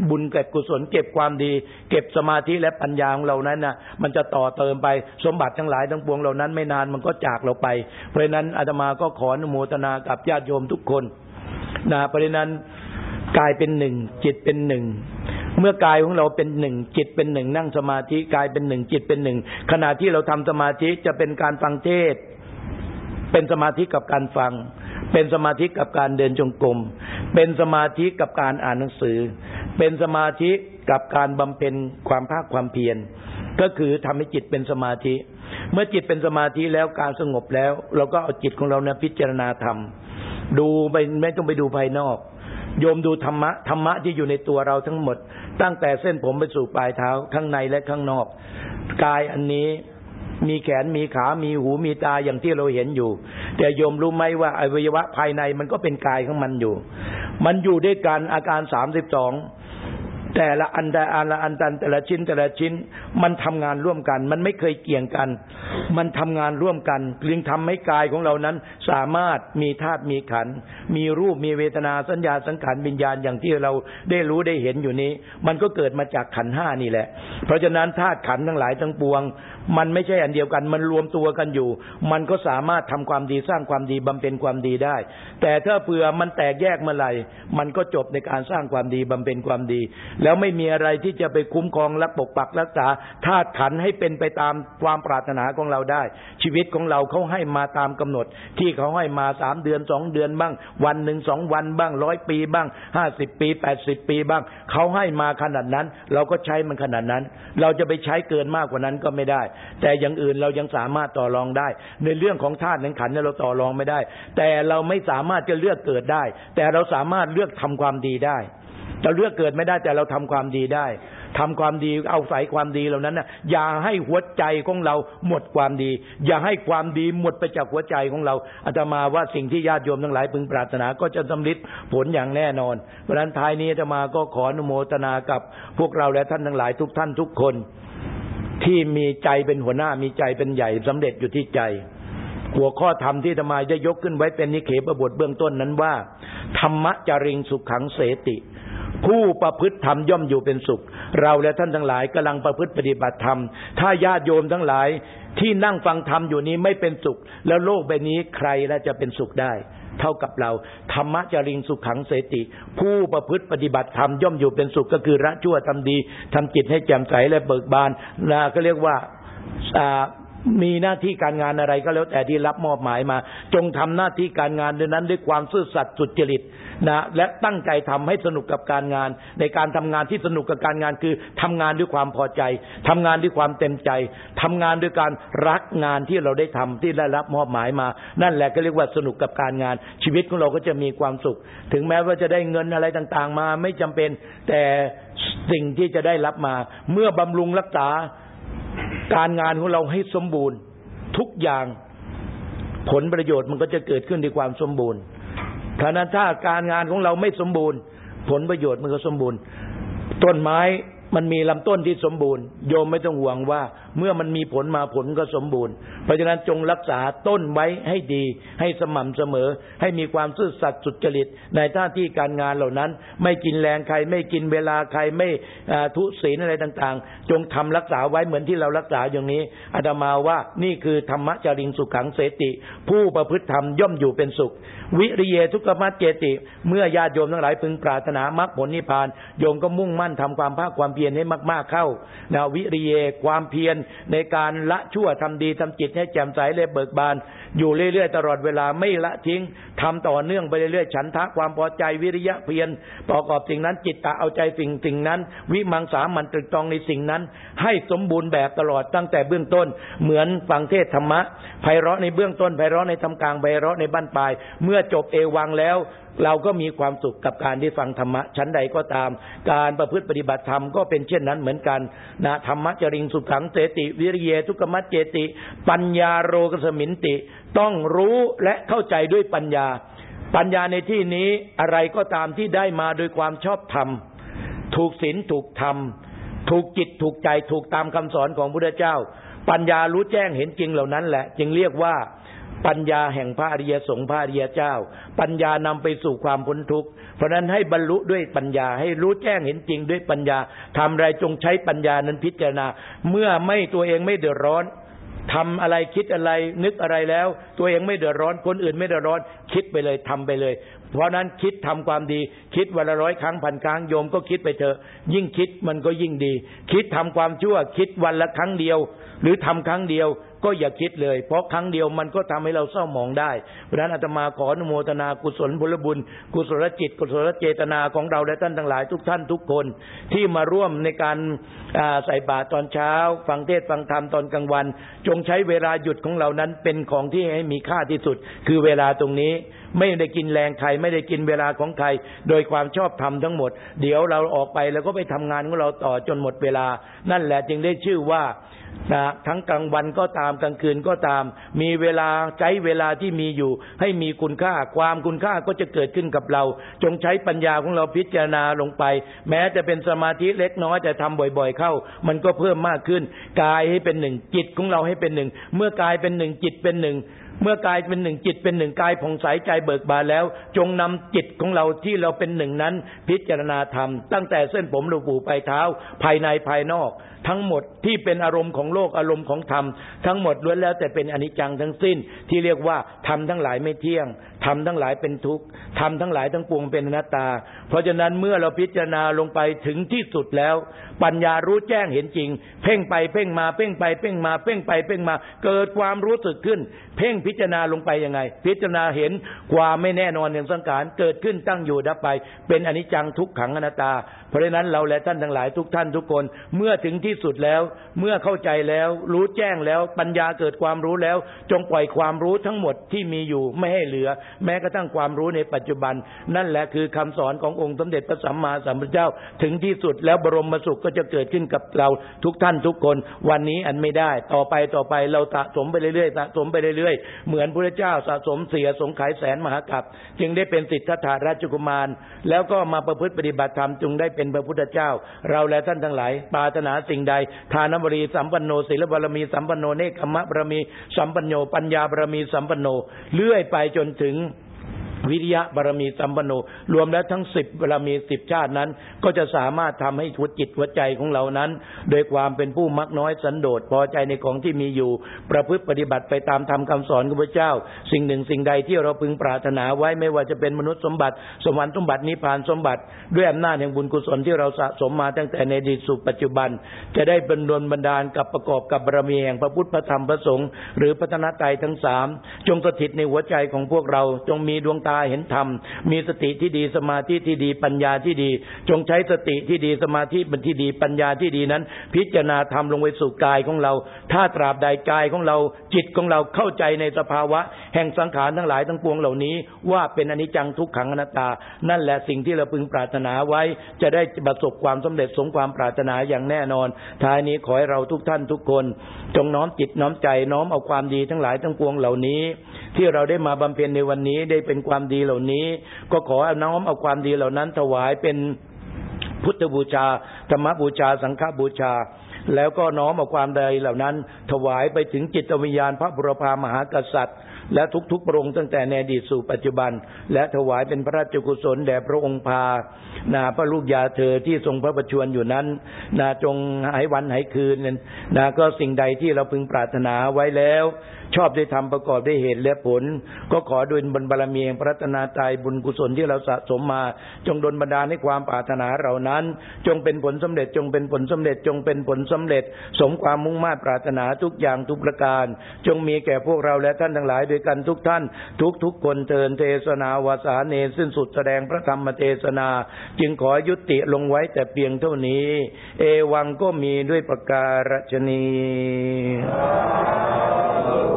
Speaker 1: บุญเก็บกุศลเก็บความดี เก็บสมาธิและปัญญาของเรานั้นนะมันจะต่อเติมไปสมบัติทั้งหลายทั้งปวงเหล่านั้นไม่นานมันก็จากเราไป เพราะนั้นอาตมาก็ขออนุโมทนากับญาติโยมทุกคนนะเพราะนั้นกายเป็นหนึ่งจิตเป็นหนึ่งเมื่อกายของเราเป็นหนึ่งจิตเป็นหนึ่งนั่งสมาธิกายเป็นหนึ่งจิตเป็นหนึ่งขณะที่เราทำสมาธิจะเป็นการฟังเทศ เป็นสมาธิกับการฟัง เป็นสมาธิกับการเดินจงกรมเป็นสมาธิกับการอ่านหนังสือ เป็นสมาธิกับการบำเพ็ญความภาคความเพียรก็คือทำให้จิตเป็นสมาธิ เมื่อจิตเป็นสมาธิแล้วการสงบแล้ว เราก็เอาจิตของเราเนี่ยพิจารณาธรรม ดูไปไม่ต้องไปดูภายนอก โยมดูธรรมะธรรมะที่อยู่ในตัวเราทั้งหมด ตั้งแต่เส้นผมไปสู่ปลายเท้าข้างในและข้างนอก กายอันนี้มีแขนมีขา มีหู มีตาอย่างที่เราเห็นอยู่ แต่โยมรู้ไหมว่าอวัยวะภายในมันก็เป็นกายของมันอยู่ มันอยู่ด้วยกันอาการสามสิบสอง แต่ละอันแต่อันละอันตันแต่ละชิ้นแต่ละชิ้น มันทำงานร่วมกัน มันไม่เคยเกี่ยงกัน มันทำงานร่วมกันจึงทำให้กายของเรานั้น สามารถมีธาตุมีขัน มีรูปมีเวทนาสัญญาสังขารวิญญาณอย่างที่เราได้รู้ได้เห็นอยู่นี้ มันก็เกิดมาจากขันห้านี่แหละ เพราะฉะนั้นธาตุขันทั้งหลายทั้งปวง มันไม่ใช่อันเดียวกัน มันรวมตัวกันอยู่ มันก็สามารถทำความดีสร้างความดีบำเพ็ญความดีได้ แต่ถ้าเผื่อมันแตกแยกเมื่อไหร่ มันก็จบในการสร้างความดีบำเพ็ญความดี แล้วไม่มีอะไรที่จะไปคุ้มครองและปกปักรักษาธาตุขันให้เป็นไปตามความปรารถนาของเราได้ ชีวิตของเราเขาให้มาตามกำหนด ที่เขาให้มาสามเดือนสองเดือนบ้าง วันหนึ่งสองวันบ้างร้อยปีบ้างห้าสิบปีแปดสิบปีบ้างเขาให้มาขนาดนั้น เราก็ใช้มันขนาดนั้น เราจะไปใช้เกินมากกว่านั้นก็ไม่ได้แต่อย่างอื่นเรายังสามารถต่อรองได้ ในเรื่องของธาตุนั้นขันเนี่ยเราต่อรองไม่ได้ แต่เราไม่สามารถจะเลือกเกิดได้ แต่เราสามารถเลือกทำความดีได้เราเลือกเกิดไม่ได้แต่เราทำความดีได้ทำความดีเอาใส่ความดีเหล่านั้นนะอย่าให้หัวใจของเราหมดความดี อย่าให้ความดีหมดไปจากหัวใจของเราอาตมาว่าสิ่งที่ญาติโยมทั้งหลายพึงปรารถนาก็จะสำเร็จผลอย่างแน่นอนเพราะนั้นท้ายนี้อาตมาก็ขออนุโมทนากับพวกเราและท่านทั้งหลายทุกท่านทุกคน ที่มีใจเป็นหัวหน้ามีใจเป็นใหญ่สำเร็จอยู่ที่ใจ หัวข้อธรรมที่ธรรมาจะยกขึ้นไว้เป็นนิเคปบทเบื้องต้นนั้นว่า ธรรมะจริงสุขขังเสติ ผู้ประพฤติธรรมย่อมอยู่เป็นสุข เราและท่านทั้งหลายกำลังประพฤติปฏิบัติธรรม ถ้าญาติโยมทั้งหลายที่นั่งฟังธรรมอยู่นี้ไม่เป็นสุข แล้วโลกใบนี้ใครและจะเป็นสุขได้ เท่ากับเรา ธรรมจริงสุขขังเสติ ผู้ประพฤติปฏิบัติธรรมย่อมอยู่เป็นสุขก็คือ ละชั่วทำดีทำจิตให้แจ่มใสและเบิกบานนะก็เรียกว่า มีหน้าที่การงานอะไรก็แล้วแต่ที่รับมอบหมายมา จงทำหน้าที่การงานด้วยนั้นด้วยความซื่อสัตย์สุจริตนะและตั้งใจทำให้สนุกกับการงาน ในการทำงานที่สนุกกับการงานคือทำงานด้วยความพอใจทำงานด้วยความเต็มใจทำงานด้วยการรักงานที่เราได้ทำที่ได้รับมอบหมายมา นั่นแหละก็เรียกว่าสนุกกับการงาน ชีวิตของเราก็จะมีความสุข ถึงแม้ว่าจะได้เงินอะไรต่างๆ มาไม่จำเป็นแต่สิ่งที่จะได้รับมา เมื่อบำรุงรักษา การงานของเราให้สมบูรณ์ ทุกอย่างผลประโยชน์มันก็จะเกิดขึ้นในความสมบูรณ์ฉะนั้นถ้าการงานของเราไม่สมบูรณ์ ผลประโยชน์มันก็สมบูรณ์ ต้นไม้มันมีลำต้นที่สมบูรณ์ โยมไม่ต้องห่วงว่า เมื่อมันมีผลมาผลก็สมบูรณ์ เพราะฉะนั้นจงรักษาต้นไว้ให้ดี ให้สม่ำเสมอ ให้มีความซื่อสัตย์สุจริตในหน้าที่การงานเหล่านั้น ไม่กินแรงใคร ไม่กินเวลาใครไม่ทุศีลอะไรต่างๆ จงทำรักษาไว้เหมือนที่เรารักษาอย่างนี้อาตมาว่านี่คือธรรมจริงสุขังเสติ ผู้ประพฤติธรรมย่อมอยู่เป็นสุข วิริเยทุกขมัจเจติ เมื่อญาติโยมทั้งหลายพึงปรารถนามรรคผลนิพพานโยมก็มุ่งมั่นทำความภาคความเพียรให้มาก ๆเข้านะวิริเยความเพียรในการละชั่วทำดีทำจิตให้แจ่มใสเลยเบิกบาน อยู่เรื่อยๆตลอดเวลาไม่ละทิ้งทำต่อเนื่องไปเรื่อยๆฉันทะความพอใจวิริยะเพียรประกอบสิ่งนั้นจิตตะเอาใจสิ่งสิ่งนั้น วิมังสามันตรึกตรองในสิ่งนั้น ให้สมบูรณ์แบบตลอดตั้งแต่เบื้องต้น เหมือนฟังเทศธรรมะไพเราะในเบื้องต้นไพเราะในทำกลางไพเราะในบ้านปลาย เมื่อจบเอวังแล้ว เราก็มีความสุขกับการที่ฟังธรรมะชั้นใดก็ตาม การประพฤติปฏิบัติธรรมก็เป็นเช่นนั้นเหมือนกันนะธรรมะจริงสุขังเตติ วิริเยทุกขมัจเจติ ปัญญาโรกสมินติ ต้องรู้และเข้าใจด้วยปัญญา ปัญญาในที่นี้อะไรก็ตามที่ได้มาโดยความชอบธรรม ถูกศีลถูกธรรม ถูกจิตถูกใจถูกตามคำสอนของพระพุทธเจ้า ปัญญารู้แจ้งเห็นจริงเหล่านั้นแหละ จึงเรียกว่า ปัญญาแห่งพระอริยสงฆ์พระอริยเจ้า ปัญญานำไปสู่ความพ้นทุกข์เพราะนั้นให้บรรลุด้วยปัญญาให้รู้แจ้งเห็นจริงด้วยปัญญาทำอะไรจงใช้ปัญญานั้นพิจารณา เมื่อไม่ตัวเองไม่เดือดร้อนทำอะไรคิดอะไรนึกอะไรแล้ว ตัวเองไม่เดือดร้อนคนอื่นไม่เดือดร้อน คิดไปเลยทำไปเลย เพราะนั้นคิดทำความดี คิดวันละร้อยครั้งพันครั้งโยมก็คิดไปเถอะ ยิ่งคิดมันก็ยิ่งดี คิดทำความชั่ว คิดวันละครั้งเดียว หรือทำครั้งเดียว ก็อย่าคิดเลย เพราะครั้งเดียวมันก็ทำให้เราเศร้าหมองได้เพราะฉะนั้นอาตมาขออนุโมทนากุศลผลบุญ กุศลจิต กุศลเจตนาของเราและท่านทั้งหลายทุกท่านทุกคนที่มาร่วมในการใส่บาตรตอนเช้า ฟังเทศฟังธรรมตอนกลางวัน จงใช้เวลาหยุดของเรานั้นเป็นของที่ให้มีค่าที่สุด คือเวลาตรงนี้ ไม่ได้กินแรงใครไม่ได้กินเวลาของใคร โดยความชอบธรรมทั้งหมด เดี๋ยวเราออกไปแล้วก็ไปทำงานของเราต่อจนหมดเวลา นั่นแหละจึงได้ชื่อว่านะทั้งกลางวันก็ตามกลางคืนก็ตาม มีเวลาใช้เวลาที่มีอยู่ ให้มีคุณค่าความคุณค่าก็จะเกิดขึ้นกับเรา จงใช้ปัญญาของเราพิจารณาลงไป แม้จะเป็นสมาธิเล็กน้อยจะทำบ่อย ๆ เข้า มันก็เพิ่มมากขึ้น กายให้เป็นหนึ่งจิตของเราให้เป็นหนึ่งเมื่อกายเป็นหนึ่งจิตเป็นหนึ่ง เมื่อกายเป็นหนึ่งจิตเป็นหนึ่งกายผ่องใสใจเบิกบานแล้ว จงนำจิตของเราที่เราเป็นหนึ่งนั้น พิจารณาธรรม ตั้งแต่เส้นผมหลวงปู่ไปเท้า ภายในภายนอก ทั้งหมดที่เป็นอารมณ์ของโลกอารมณ์ของธรรม ทั้งหมดล้วนแล้วแต่เป็นอนิจจังทั้งสิ้น ที่เรียกว่าธรรมทั้งหลายไม่เที่ยงธรรมทั้งหลายเป็นทุกข์ธรรมทั้งหลายทั้งปวงเป็นอนัตตา เพราะฉะนั้นเมื่อเราพิจารณาลงไปถึงที่สุดแล้ว ปัญญารู้แจ้งเห็นจริง เพ่งไปเพ่งมาเพ่งไปเพ่งมาเพ่งไปเพ่งมา เกิดความรู้สึกขึ้น เพ่งพิจารณาลงไปยังไง พิจารณาเห็นความไม่แน่นอนอย่างสังขารเกิดขึ้นตั้งอยู่ดับไป เป็นอนิจจังทุกขังอนัตตา เพราะฉะนั้นเราและท่านทั้งหลายทุกท่านทุกคน เมื่อถึงที่สุดแล้ว เมื่อเข้าใจแล้วรู้แจ้งแล้วปัญญาเกิดความรู้แล้ว จงปล่อยความรู้ทั้งหมดที่มีอยู่ไม่ให้เหลือ แม้กระทั่งความรู้ในปัจจุบัน นั่นแหละคือคำสอนขององค์สมเด็จพระสัมมาสัมพุทธเจ้า ถึงที่สุดแล้วบรมสุขก็จะเกิดขึ้นกับเราทุกท่านทุกคน วันนี้อันไม่ได้ ต่อไปต่อไปเราสะสมไปเรื่อยๆสะสมไปเรื่อยๆเหมือนพระเจ้าสะสมเสียสงไขแสนมหากัปจึงได้เป็นสิทธัตถาราชกุมาร แล้วก็มาประพฤติปฏิบัติธรรมจึงได้เป็นพระพุทธเจ้า เราและท่านทั้งหลายปารถนาสิ่งใด ทานบรีสัมปันโนศีลบารมีสัมปันโนเนคขมะบารมีสัมปันโนปัญญาบารมีสัมปันโนเลื่อยไปจนถึง วิริยะบารมีสัมปโนรวมแล้วทั้งสิบบารมีสิบชาตินั้น ก็จะสามารถทำให้หัวจิตหัวใจของเรานั้น โดยความเป็นผู้มักน้อยสันโดษพอใจในของที่มีอยู่ ประพฤติปฏิบัติไปตามธรรมคาสอนของพระเจ้า สิ่งหนึ่งสิ่งใดที่เราพึงปรารถนาไว้ไม่ว่าจะเป็นมนุษย์สมบัติ สวรรค์สมบัตินิพพานสมบัติ ด้วยอำนาจแห่งบุญกุศลที่เราสะสมมาตั้งแต่ในอดีตสู่ปัจจุบัน จะได้บรรดลบรรดาลกับประกอบกับบารมีแห่งพระพุทธพระธรรมพระสงฆ์หรือพัฒนาใจทั้งสามจงสถิตในหัวใจของพวกเราจงมีดวงตาาเห็นธรรม มีสติที่ดีสมาธิที่ดีปัญญาที่ดี จงใช้สติที่ดีสมาธิบันที่ดีปัญญาที่ดีนั้น พิจารณาทำลงไปสู่กายของเรา ถ้าตราบใดกายของเราจิตของเราเข้าใจในสภาวะ แห่งสังขารทั้งหลายทั้งปวงเหล่านี้ ว่าเป็นอนิจจังทุกขังอนัตตา นั่นแหละสิ่งที่เราพึงปรารถนาไว้ จะได้ประสบความสำเร็จสมความปรารถนาอย่างแน่นอน ท้ายนี้ขอให้เราทุกท่านทุกคน จงน้อมจิตน้อมใจน้อมเอาความดีทั้งหลายทั้งปวงเหล่านี้ ที่เราได้มาบำเพ็ญในวันนี้ได้เป็นความดีเหล่านี้ ก็ขอน้อมเอาความดีเหล่านั้นถวายเป็นพุทธบูชา ธรรมบูชา สังฆบูชา แล้วก็น้อมเอาความใดเหล่านั้น ถวายไปถึงจิตวิญญาณพระบรพามหากษัตริย์ และทุกๆพระองค์ตั้งแต่ในอดีตสู่ปัจจุบัน และถวายเป็นพระราชกุศลแด่พระองค์พานาพระลูกยาเธอที่ทรงพระประชวรอยู่นั้น นาจงหายวันหายคืน นาก็สิ่งใดที่เราพึงปรารถนาไว้แล้ว ชอบได้ทำประกอบได้เหตุและผล ก็ขอโดยบนบารมีแห่งพระตนาตายบุญกุศลที่เราสะสมมา จงดลบันดาลให้ความปรารถนาเรานั้น จงเป็นผลสำเร็จจงเป็นผลสำเร็จจงเป็นผลสำเร็จ สมความมุ่งมา่ปรารถนาทุกอย่างทุกประการ จงมีแก่พวกเราและท่านทั้งหลายด้วยกันทุกท่าน ทุกทุกคนเทินเทศนาวาสาเนสิ้นสุดแสดงพระธรรมเทศนา จึงขอยุติลงไว้แต่เพียงเท่านี้ เอวังก็มีด้วยประการฉนี